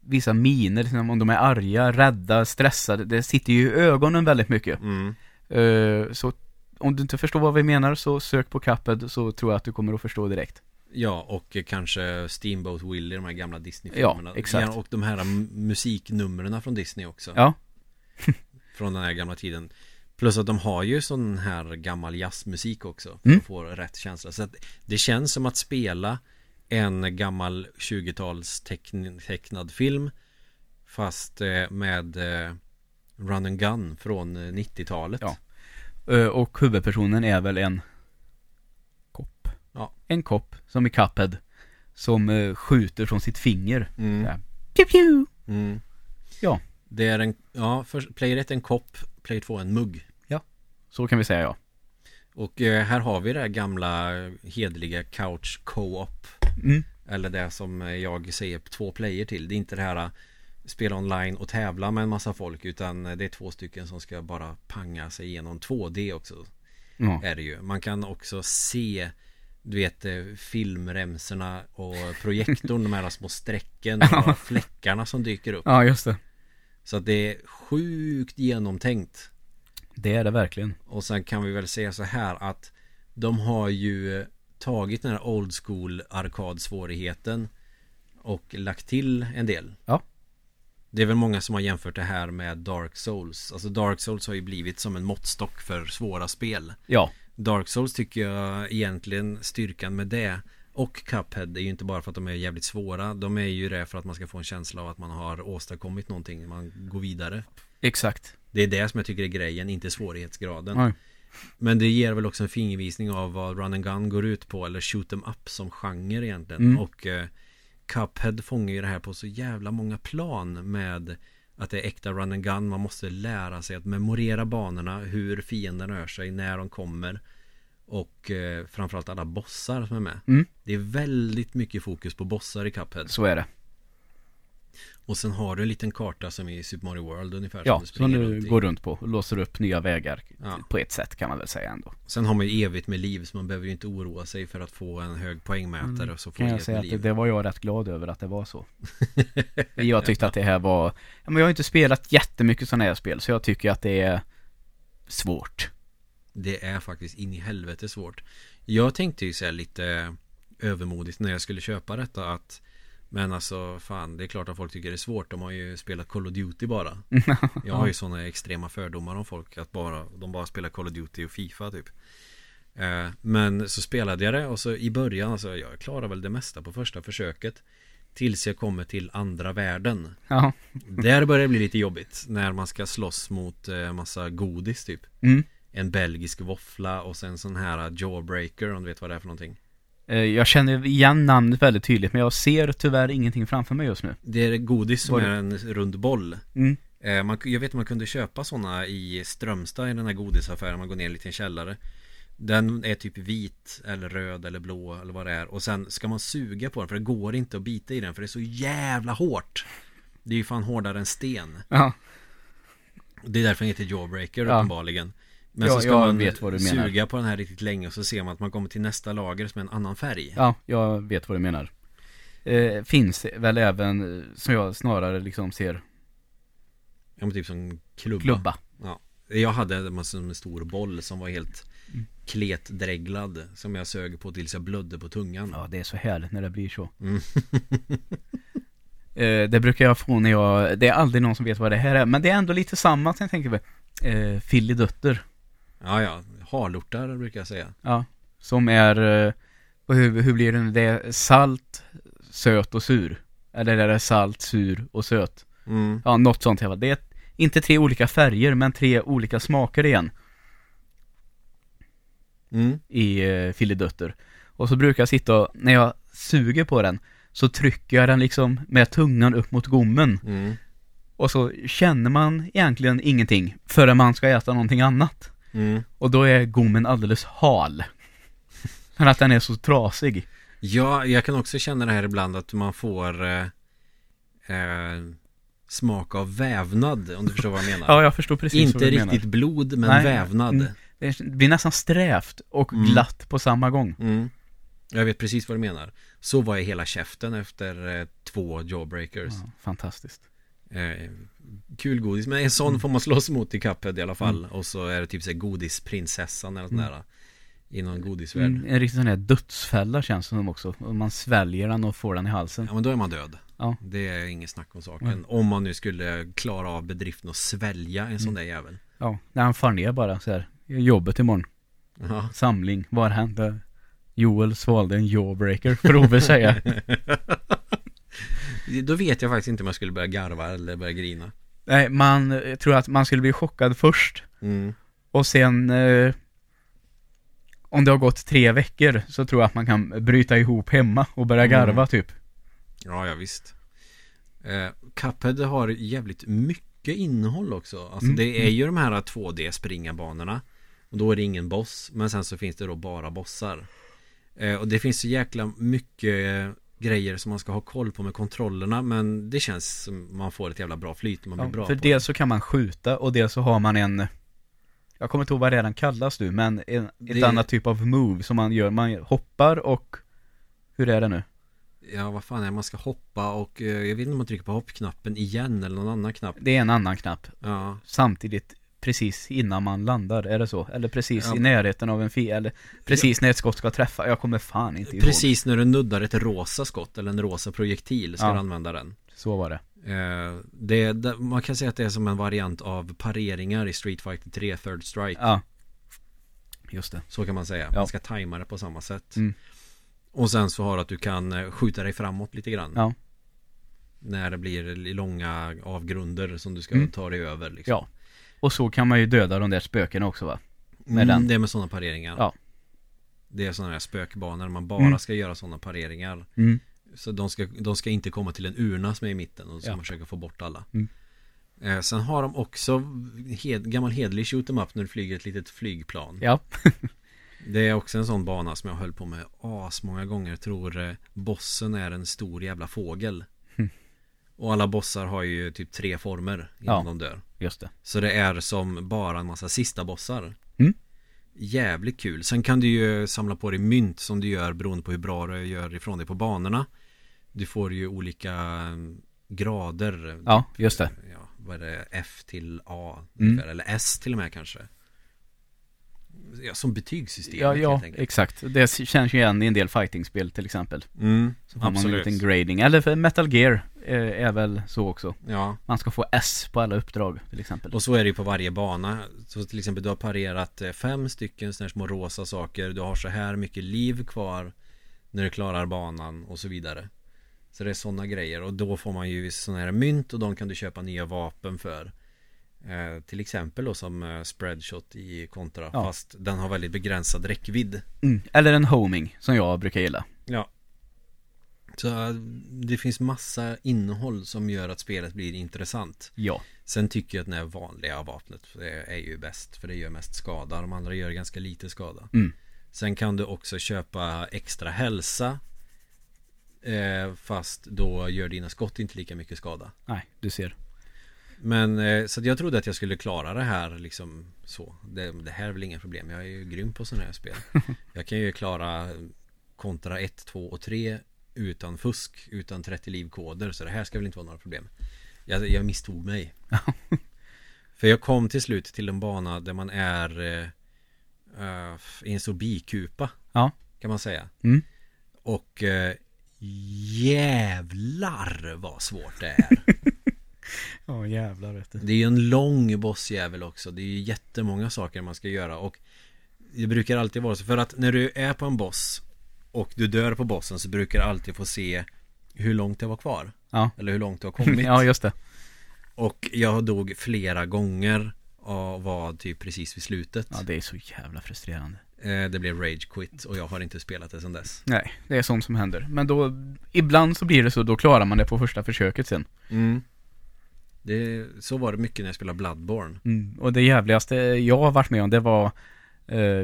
visa miner, liksom, om de är arga, rädda, stressade. Det sitter ju i ögonen väldigt mycket. Mm. Eh, Så om du inte förstår vad vi menar så sök på Cuphead så tror jag att du kommer att förstå direkt. Ja, och eh, kanske Steamboat Willie, de här gamla Disney-filmerna. Ja, exakt. och de här musiknumren från Disney också. Ja, Från den här gamla tiden. Plus att de har ju sån här gammal jazzmusik också. För Mm. att få rätt känsla. Så att det känns som att spela en gammal 20-tals teckn- tecknad film. Fast eh, med eh, Run and Gun från eh, 90-talet. Ja. Eh, Och huvudpersonen är väl en kopp. Ja. En kopp, som i Cuphead. Som eh, skjuter från sitt finger. Mm. Ja. Pew, pew. Mm. Ja. Det är en, ja, för, player 1 en kopp, player 2 en mugg. Så kan vi säga ja. Och eh, här har vi det här gamla hederliga couch co-op. Mm. Eller det som jag säger två player till. Det är inte det här spela online och tävla med en massa folk. Utan det är två stycken som ska bara panga sig igenom 2D också. ja. Är det ju. Man kan också se du vet eh, filmremsorna och projektorn, de här små strecken och fläckarna som dyker upp. Ja, just det. Så att det är sjukt genomtänkt. Det är det verkligen. Och sen kan vi väl säga så här att de har ju tagit den här old school arkadsvårigheten och lagt till en del. Ja. Det är väl många som har jämfört det här med Dark Souls. Alltså Dark Souls har ju blivit som en måttstock för svåra spel. Ja, Dark Souls tycker jag egentligen styrkan med det och Cuphead är ju inte bara för att de är jävligt svåra. De är ju det för att man ska få en känsla av att man har åstadkommit någonting. Man går vidare. exakt. Det är det som jag tycker är grejen, inte svårighetsgraden. Oj. Men det ger väl också en fingervisning av vad Run and Gun går ut på Eller shoot em up som genre egentligen Mm. Och eh, Cuphead fångar ju det här på så jävla många plan Med att det är äkta Run and Gun Man måste lära sig att memorera banorna Hur fienden rör sig, när de kommer Och eh, framförallt alla bossar som är med Mm. Det är väldigt mycket fokus på bossar i Cuphead Så är det. Och sen har du en liten karta som i Super Mario World ungefär Ja, som du som du går runt på och låser upp nya vägar. Ja. På ett sätt kan man väl säga ändå. Sen har man ju evigt med liv så man behöver ju inte oroa sig för att få en hög poängmätare och så få Mm. Kan jag säga att det, liv. det var jag rätt glad över att det var så. jag tyckte att det här var, ja, men jag har inte spelat jättemycket sådana här spel så jag tycker att det är svårt. Det är faktiskt in i helvete svårt. Jag tänkte ju säga lite övermodigt när jag skulle köpa detta att Men alltså fan det är klart att folk tycker det är svårt. De har ju spelat Call of Duty bara. Jag har ju sådana extrema fördomar om folk att bara de bara spelar Call of Duty och Fifa typ. Eh, Men så spelade jag det och så i början alltså jag klarar väl det mesta på första försöket. Tills jag kommer till andra världen. Ja. Där börjar det bli lite jobbigt när man ska slåss mot eh, massa godis typ. Mm. En belgisk våffla och sen sån här jawbreaker om du vet vad det är för någonting. Eh, Jag känner igen namnet väldigt tydligt men jag ser tyvärr ingenting framför mig just nu. Det är godis som Var är en rund boll. Mm. Eh, man, jag vet man kunde köpa sådana i Strömstad i den här godisaffären. Man går ner i en liten källare. Den är typ vit eller röd eller blå eller vad det är. Och sen ska man suga på den för det går inte att bita i den för det är så jävla hårt. Det är ju fan hårdare än sten. Ja. Det är därför den heter jawbreaker Ja. uppenbarligen. Men Ja, så ska man vet vad du menar. suga på den här riktigt länge och så ser man att man kommer till nästa lager som är en annan färg. Ja, jag vet vad du menar. Eh, finns väl även, eh, som jag snarare liksom ser, Ja men typ som klubba. klubba. Ja. Jag hade en stor boll som var helt Mm. kletdreglad Som jag sög på tills jag blödde på tungan Ja, det är så härligt när det blir så. Mm. Eh, det brukar jag få när jag, det är aldrig någon som vet vad det här är, men det är ändå lite samma som jag tänker på. Eh, Filidötter. Ja ja, harlortar brukar jag säga Ja, som är, eh, och hur, hur blir det nu? Det är salt, söt och sur. Eller är det salt, sur och söt? mm. Ja, något sånt i alla fall. Det är inte tre olika färger, men tre olika smaker igen Mm. i eh, filidötter. Och så brukar jag sitta och, när jag suger på den, så trycker jag den liksom med tungan upp mot gommen. Mm. Och så känner man egentligen ingenting förrän man ska äta någonting annat. Mm. Och då är gommen alldeles hal. För att den är så trasig. Ja, jag kan också känna det här ibland att man får eh, eh, Smak av vävnad om du förstår vad jag menar Ja, jag förstår precis Inte vad du riktigt menar. blod men Nej, vävnad mm. Det blir nästan strävt och Mm. glatt på samma gång. mm. Jag vet precis vad du menar Så var jag hela käften efter eh, två jawbreakers Ja, fantastiskt. Eh, kul godis, men en sån Mm. får man slåss mot i Cuphead i alla fall Och så är det typ såhär godisprinsessan eller sånt Mm. där I någon godisvärld Mm, en riktig sån här dödsfälla känns det som också. Och man sväljer den och får den i halsen. Ja men då är man död Ja. Det är inget snack om saken Mm. Om man nu skulle klara av bedriften att svälja en sån där jävel Ja, när han far ner bara så här. Jobbet imorgon. Ja Samling. Vad har hänt? Eh, Joel svalde en jawbreaker, får Ove säga. Då vet jag faktiskt inte om jag skulle börja garva eller börja grina Nej, man jag tror att man skulle bli chockad först. mm. Och sen eh, om det har gått tre veckor så tror jag att man kan bryta ihop hemma och börja Mm. garva typ. Ja, ja visst eh, Cuphead har jävligt mycket innehåll också Alltså Mm. det är ju de här 2D springarbanorna Och då är det ingen boss Men sen så finns det då bara bossar eh, Och det finns så jäkla mycket grejer som man ska ha koll på med kontrollerna Men det känns som man får ett jävla bra flyt Man blir Ja, bra för på dels så kan man skjuta och dels så har man en Jag kommer inte ihåg vad det redan kallas du, men en, ett Det- annat typ av move som man gör, man hoppar och Hur är det nu? Ja, vad fan är det? Man ska hoppa och eh, jag vet inte om man trycker på hoppknappen igen eller någon annan knapp. Det är en annan knapp. Ja, Samtidigt precis innan man landar, är det så? Eller precis Ja. i närheten av en fiende, eller precis när ett skott ska träffa, jag kommer fan inte ihåg Precis när du nuddar ett rosa skott eller en rosa projektil ska Ja. du använda den. Så var det Eh, det, det, man kan säga att det är som en variant av pareringar i Street Fighter 3 Third Strike. Ja Just det Så kan man säga. Ja. Man ska tajma det på samma sätt. Mm. Och sen så har du att du kan eh, skjuta dig framåt lite grann. Ja. När det blir långa avgrunder som du ska Mm. ta dig över. Liksom. Ja Och så kan man ju döda de där spökena också va? med mm, den. Det är med sådana pareringar. Ja. Det är sådana här spökbanor. Man bara Mm. ska göra sådana pareringar. Mm. Så de ska, de ska inte komma till en urna som är i mitten och så ska Ja. man försöka få bort alla. Mm. Eh, sen har de också hed, gammal hedlig shoot 'em up när du flyger ett litet flygplan. Ja Det är också en sån bana som jag höll på med asmånga gånger. Tror eh, bossen är en stor jävla fågel. Hm. Och alla bossar har ju typ tre former innan Ja. de dör. Just det Så det är som bara en massa sista bossar. Mm. Jävligt kul. Sen kan du ju samla på dig mynt som du gör beroende på hur bra du gör ifrån dig på banorna. Du får ju olika eh, grader. Ja, just det Ja, vad är det? F till A Mm. Eller S till och med kanske. Ja, som betygssystem Ja, ja, exakt. Det känns ju igen i en del fightingspel till exempel. Mm, Så har man en liten grading. Eller för Metal Gear är väl så också. Ja, Man ska få S på alla uppdrag till exempel. och så är det ju på varje bana. Så till exempel du har parerat eh, fem stycken sådana här små rosa saker. Du har så här mycket liv kvar när du klarar banan och så vidare. Så det är sådana grejer och då får man ju sådana här mynt och de kan du köpa nya vapen för. Eh, till exempel då som eh, spreadshot i kontra Ja. fast den har väldigt begränsad räckvidd. Mm. Eller en homing, som jag brukar gilla. Ja. Så eh, det finns massa innehåll som gör att spelet blir intressant. Ja. Sen tycker jag att det här vanliga vapnet är ju bäst för det gör mest skada. De andra gör ganska lite skada. Mm. Sen kan du också köpa extra hälsa. Eh, fast då gör dina skott inte lika mycket skada. Nej, du ser. Men eh, så jag trodde att jag skulle klara det här liksom så. Det, det här är väl inga problem. Jag är ju grym på sådana här spel. jag kan ju klara kontra 1, 2 och 3 utan fusk, utan 30 livkoder. Så det här ska väl inte vara några problem. Jag, jag misstog mig. För jag kom till slut till en bana där man är eh, i en stor bikupa. Ja. Kan man säga. Mm. Och eh, jävlar vad svårt det är. Ja, jävlar vet du. Det är ju en lång bossjävel också. Det är ju jättemånga saker man ska göra och det brukar alltid vara så. För att när du är på en boss och du dör på bossen så brukar du alltid få se hur långt det var kvar. Ja. Eller hur långt du har kommit. ja, just det. Och jag dog flera gånger och var typ precis vid slutet. Ja, det är så jävla frustrerande. Eh, Det blev rage quit och jag har inte spelat det sedan dess. Nej, det är sånt som händer. Men då, ibland så blir det så, då klarar man det på första försöket sen. Mm. Det, så var det mycket när jag spelade Bloodborne. Mm. Och det jävligaste jag har varit med om, det var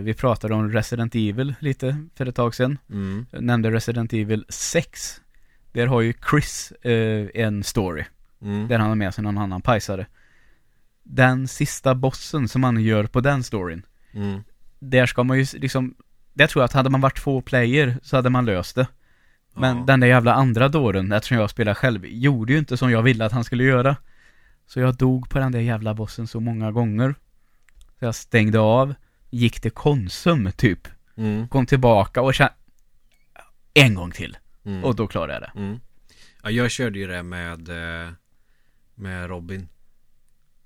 Vi pratade om Resident Evil lite för ett tag sedan. Mm. Jag nämnde Resident Evil 6. Där har ju Chris eh, en story. Mm. Där han har med sig någon annan pajsare. Den sista bossen som man gör på den storyn. Mm. Där ska man ju liksom Där tror jag att hade man varit två player så hade man löst det. Men Ja. den där jävla andra dåren, eftersom jag spelar själv, gjorde ju inte som jag ville att han skulle göra. Så jag dog på den där jävla bossen så många gånger. Så jag stängde av, gick till Konsum typ, Mm. kom tillbaka och kände en gång till. Mm. Och då klarade jag det. Mm. Ja, jag körde ju det med eh, Med Robin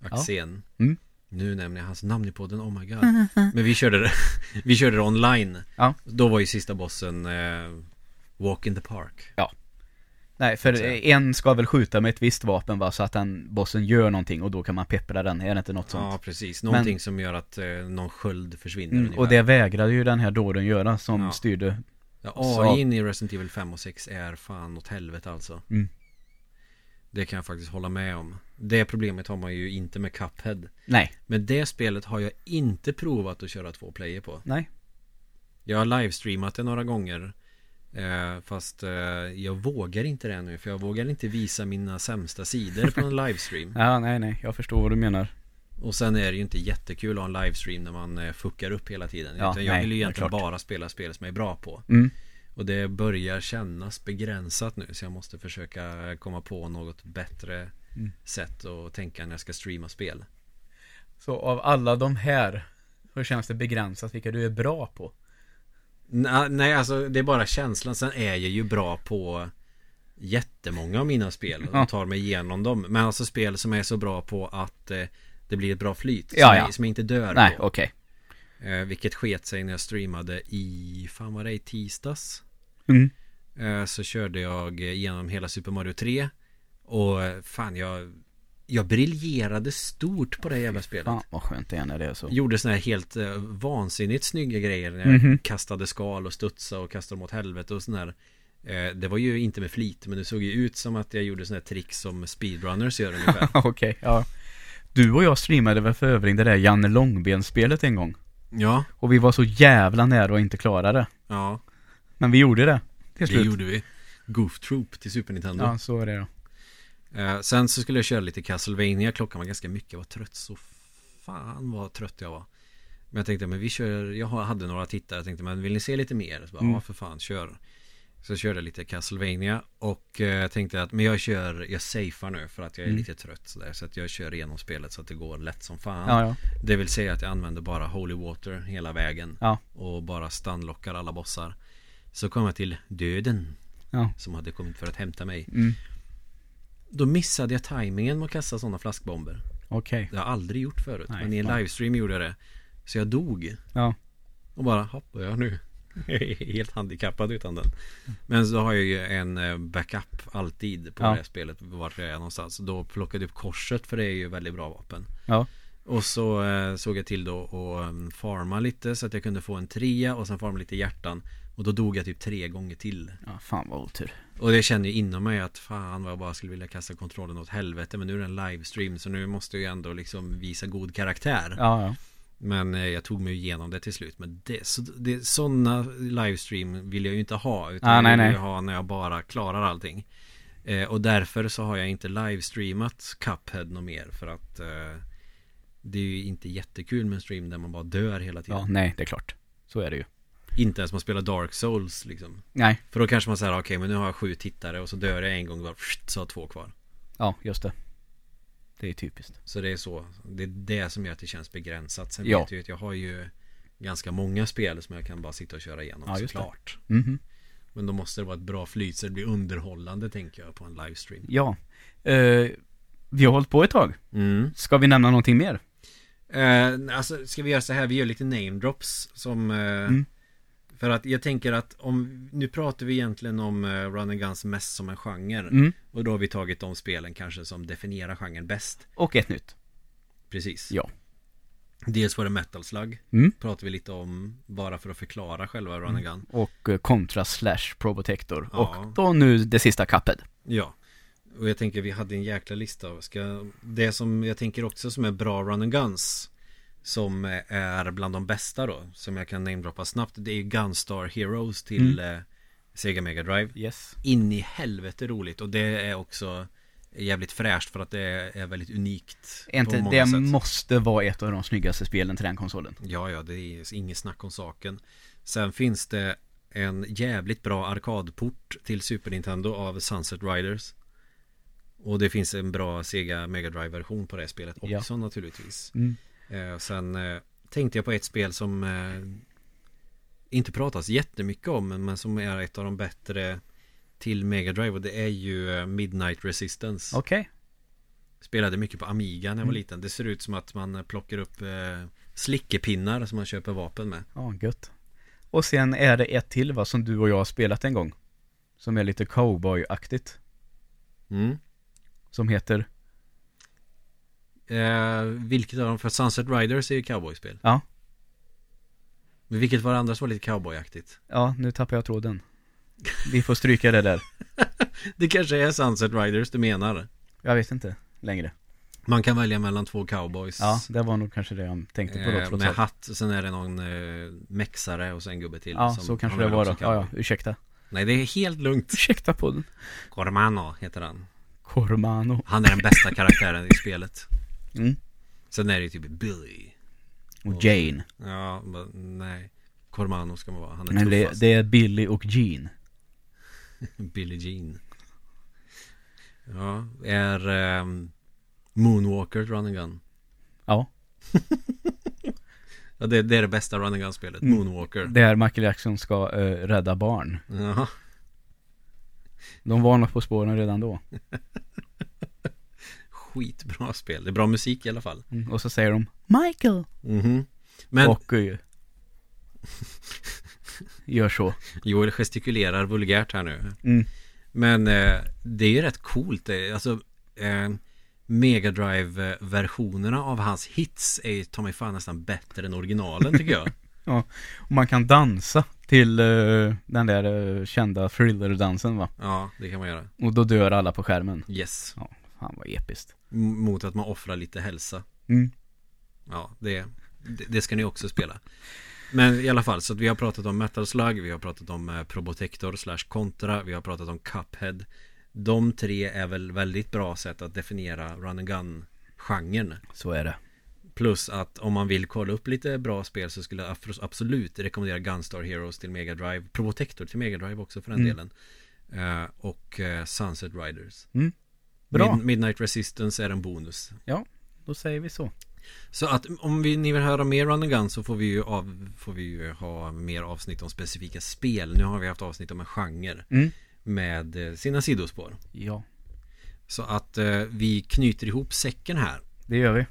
Axén Mm. Nu nämner jag hans namn i podden, oh my god Men vi körde det Vi körde det online Ja. Då var ju sista bossen eh, Walk in the park Nej, för Så. en ska väl skjuta med ett visst vapen va, så att den bossen gör någonting och då kan man peppra den, är det inte något sånt? Ja precis, någonting som gör att eh, någon sköld försvinner Mm, och det vägrade ju den här dåren göra som Ja. styrde ja, AI i Resident Evil 5 och 6 är fan åt helvete alltså. Mm. Det kan jag faktiskt hålla med om. Det problemet har man ju inte med Cuphead. Nej, Men det spelet har jag inte provat att köra två player på. Nej. Jag har livestreamat det några gånger eh, Fast eh, jag vågar inte det nu För jag vågar inte visa mina sämsta sidor på en livestream. Ja, nej, nej, jag förstår vad du menar. Och sen är det ju inte jättekul att ha en livestream när man eh, fuckar upp hela tiden. Ja, Utan jag nej, vill ju egentligen bara spela spel som jag är bra på. Mm, Och det börjar kännas begränsat nu Så jag måste försöka komma på något bättre Mm. sätt att tänka när jag ska streama spel. Så av alla de här, hur känns det begränsat vilka du är bra på? Nej, alltså det är bara känslan. Sen är jag ju bra på jättemånga av mina spel och Ja. tar mig igenom dem. Men alltså spel som är så bra på att eh, det blir ett bra flyt. Ja, som, ja. Jag, som jag inte dör Nej, på. okej. Eh, vilket sket sig när jag streamade i, fan var det i tisdags? Mm. Eh, så körde jag igenom hela Super Mario 3. Och eh, fan jag, jag briljerade stort på det jävla spelet. Fan vad skönt det är när det är så. Gjorde såna här helt eh, vansinnigt snygga grejer när jag Mhm. kastade skal och studsade och kastade dem åt helvete och sån här eh, Det var ju inte med flit men det såg ju ut som att jag gjorde såna här tricks som speedrunners gör ungefär okej, ja. Du och jag streamade väl för övrigt det där Janne Långben-spelet en gång. Ja, Och vi var så jävla nära att inte klara det. ja Men vi gjorde det. Till det slut. gjorde vi Goof Troop till Super Nintendo Ja, så är det då. Eh, Sen så skulle jag köra lite Castlevania Klockan var ganska mycket, jag var trött så Fan vad trött jag var Men jag tänkte, men vi kör Jag hade några tittare, jag tänkte, men vill ni se lite mer? Så bara, Mm. Ja för fan, kör Så jag körde lite Castlevania och eh, tänkte att men jag kör, jag safear nu för att jag är Mm. lite trött sådär Så att jag kör igenom spelet så att det går lätt som fan Ja, ja. Det vill säga att jag använder bara Holy Water hela vägen Ja. Och bara stunlockar alla bossar Så kom jag till döden Ja. Som hade kommit för att hämta mig Mm. Då missade jag tajmingen med att kasta sådana flaskbomber Okej. Det har jag aldrig gjort förut Nej, Men i en fan. livestream gjorde jag det Så jag dog Ja. och bara hoppar jag nu Jag är helt handikappad utan den Men så har jag ju en eh, backup alltid på Ja. det här spelet Vart jag är någonstans Då plockade jag upp korset för det är ju väldigt bra vapen Ja. Och så eh, såg jag till då att um, farma lite så att jag kunde få en trea och sen farma lite hjärtan Och då dog jag typ tre gånger till. Ja, fan vad otur. Och det känner ju inom mig att fan vad jag bara skulle vilja kasta kontrollen åt helvete. Men nu är det en livestream så nu måste jag ju ändå liksom visa god karaktär. Ja, ja. men eh, jag tog mig igenom det till slut. Men det, så, det, sådana livestream vill jag ju inte ha. Utan Ah, jag nej, vill ju ha när jag bara klarar allting. Eh, Och därför så har jag inte livestreamat Cuphead något mer. För att eh, Det är ju inte jättekul med en stream där man bara dör hela tiden. Ja, nej, det är klart. Så är det ju. Inte ens man spelar Dark Souls liksom Nej. För då kanske man säger okej men nu har jag sju tittare och så dör jag en gång bara, så har jag två kvar Ja, just det. Det är typiskt. Så det är så Det är det som gör att det känns begränsat Sen Ja. vet jag att jag har ju Ganska många spel som jag kan bara sitta och köra igenom Ja, just det. såklart Mhm. Men då måste det vara ett bra flyt så det blir underhållande tänker jag på en livestream Ja. Eh, vi har hållit på ett tag. mm. Ska vi nämna någonting mer? eh, Alltså ska vi göra så här, vi gör lite name drops som eh, Mm. För att jag tänker att om Nu pratar vi egentligen om eh, Run and Guns mest som en genre Mm. Och då har vi tagit de spelen kanske som definierar genren bäst Och ett nytt. Precis Ja. Dels var det Metal Slug Mm. Pratar vi lite om Bara för att förklara själva Run and Gun Och eh, Contra slash Probotector. Ja. Och då nu det sista kappet. Ja Och jag tänker vi hade en jäkla lista Ska, Det som jag tänker också som är bra Run and Guns Som är bland de bästa då Som jag kan namedroppa snabbt Det är ju Gunstar Heroes till eh, Sega Mega Drive Yes. In i helvete roligt och det är också Jävligt fräscht för att det är väldigt unikt inte, det sätt. måste vara ett av de snyggaste spelen till den konsolen. Ja, ja, det är inget snack om saken. Sen finns det en jävligt bra arkadport till Super Nintendo av Sunset Riders. Och det finns en bra Sega Mega Drive-version på det spelet Ja. också naturligtvis. Mm. Eh, sen eh, tänkte jag på ett spel som eh, inte pratas jättemycket om, men, som är ett av de bättre till Mega Drive och det är ju eh, Midnight Resistance. Okej. Spelade mycket på Amiga när jag var Mm. liten. Det ser ut som att man plockar upp eh, slickepinnar som man köper vapen med. Ja, gött. Och sen är det ett till va, som du och jag har spelat en gång. Som är lite cowboy-aktigt. Mm. Som heter, Eh, vilket av dem? För Sunset Riders är ju cowboyspel. Ja. Men vilket var det andra som var lite cowboyaktigt? ja nu tappar jag tråden. Vi får stryka det där. Det kanske är Sunset Riders du menar. Jag vet inte längre. Man kan välja mellan två cowboys. Ja, det var nog kanske det jag tänkte på då Eh, med hatt, sen är det någon eh, mexare och sen en gubbe till. Ja, så kanske det var då. Ja, ja, ursäkta. Nej, det är helt lugnt. Ursäkta podden. Cormano heter han. Cormano. Han är den bästa karaktären i spelet. Mm. Sen är det ju typ Billy. Och Jane. Ja, men nej. Cormano ska man vara. Han är Men det, tuffast. det är Billy och Gene. Billie Jean. Ja, är ehm, Moonwalker ett run and gun? Ja. Ja, det, det är det bästa run and gun-spelet, Mm. Moonwalker. Där Michael Jackson ska eh, rädda barn. Jaha. De var något på spåren redan då. Skitbra spel. Det är bra musik i alla fall. Mm. Och så säger de Michael! Mhm. Men Och eh, gör så. Joel gestikulerar vulgärt här nu. Mm. Men eh, det är ju rätt coolt. Alltså, eh, Mega Drive-versionerna av hans hits är ju ta mig fan nästan bättre än originalen tycker jag. Och man kan dansa till eh, den där eh, kända thriller-dansen va? Ja, det kan man göra. Och då dör alla på skärmen. Yes. Han var episkt. Mot att man offrar lite hälsa. Mm. Ja, det, det, det ska ni också spela. Men i alla fall, så att vi har pratat om Metal Slug, vi har pratat om eh, Probotector slash Contra, vi har pratat om Cuphead. De tre är väl väldigt bra sätt att definiera Run and Gun-genren. Så är det. Plus att om man vill kolla upp lite bra spel så skulle jag abs- absolut rekommendera Gunstar Heroes till Mega Drive Probotector till Mega Drive också för den Mm. delen Eh, Och eh, Sunset Riders Bra. Mid- Midnight Resistance är en bonus Då säger vi så. Så att om vi, ni vill höra mer Run Gun så får vi ju, av, får vi ju ha mer avsnitt om specifika spel Nu har vi haft avsnitt om en genre Mm. Med eh, sina sidospår Ja, Så att eh, vi knyter ihop säcken här det gör vi.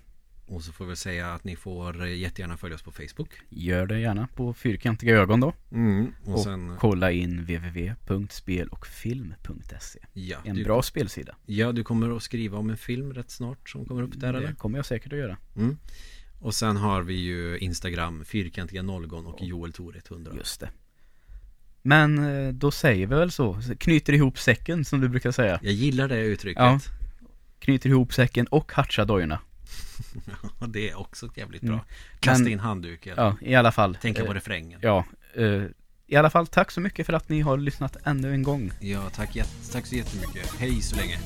Och så får vi säga att ni får jättegärna följa oss på Facebook Gör det gärna på fyrkantiga ögon då. mm. Och, Och sen kolla in www.spelochfilm.se Ja, En du, bra spelsida. ja, du kommer att skriva om en film rätt snart som kommer upp där det eller? kommer jag säkert att göra. Mm. Och sen har vi ju Instagram, fyrkantiga nollgon och. Joel Tor 100 Just det. Men eh, då säger vi väl så. Knyter ihop säcken som du brukar säga. Jag gillar det uttrycket Ja. Knyter ihop säcken och hatchar dojorna. Ja, det är också jävligt Mm. bra Kasta Men- in handduk Ja, i alla fall. Tänka eh, på refrängen Ja, eh, i alla fall tack så mycket för att ni har lyssnat ännu en gång. Ja, tack, tack så jättemycket Hej så länge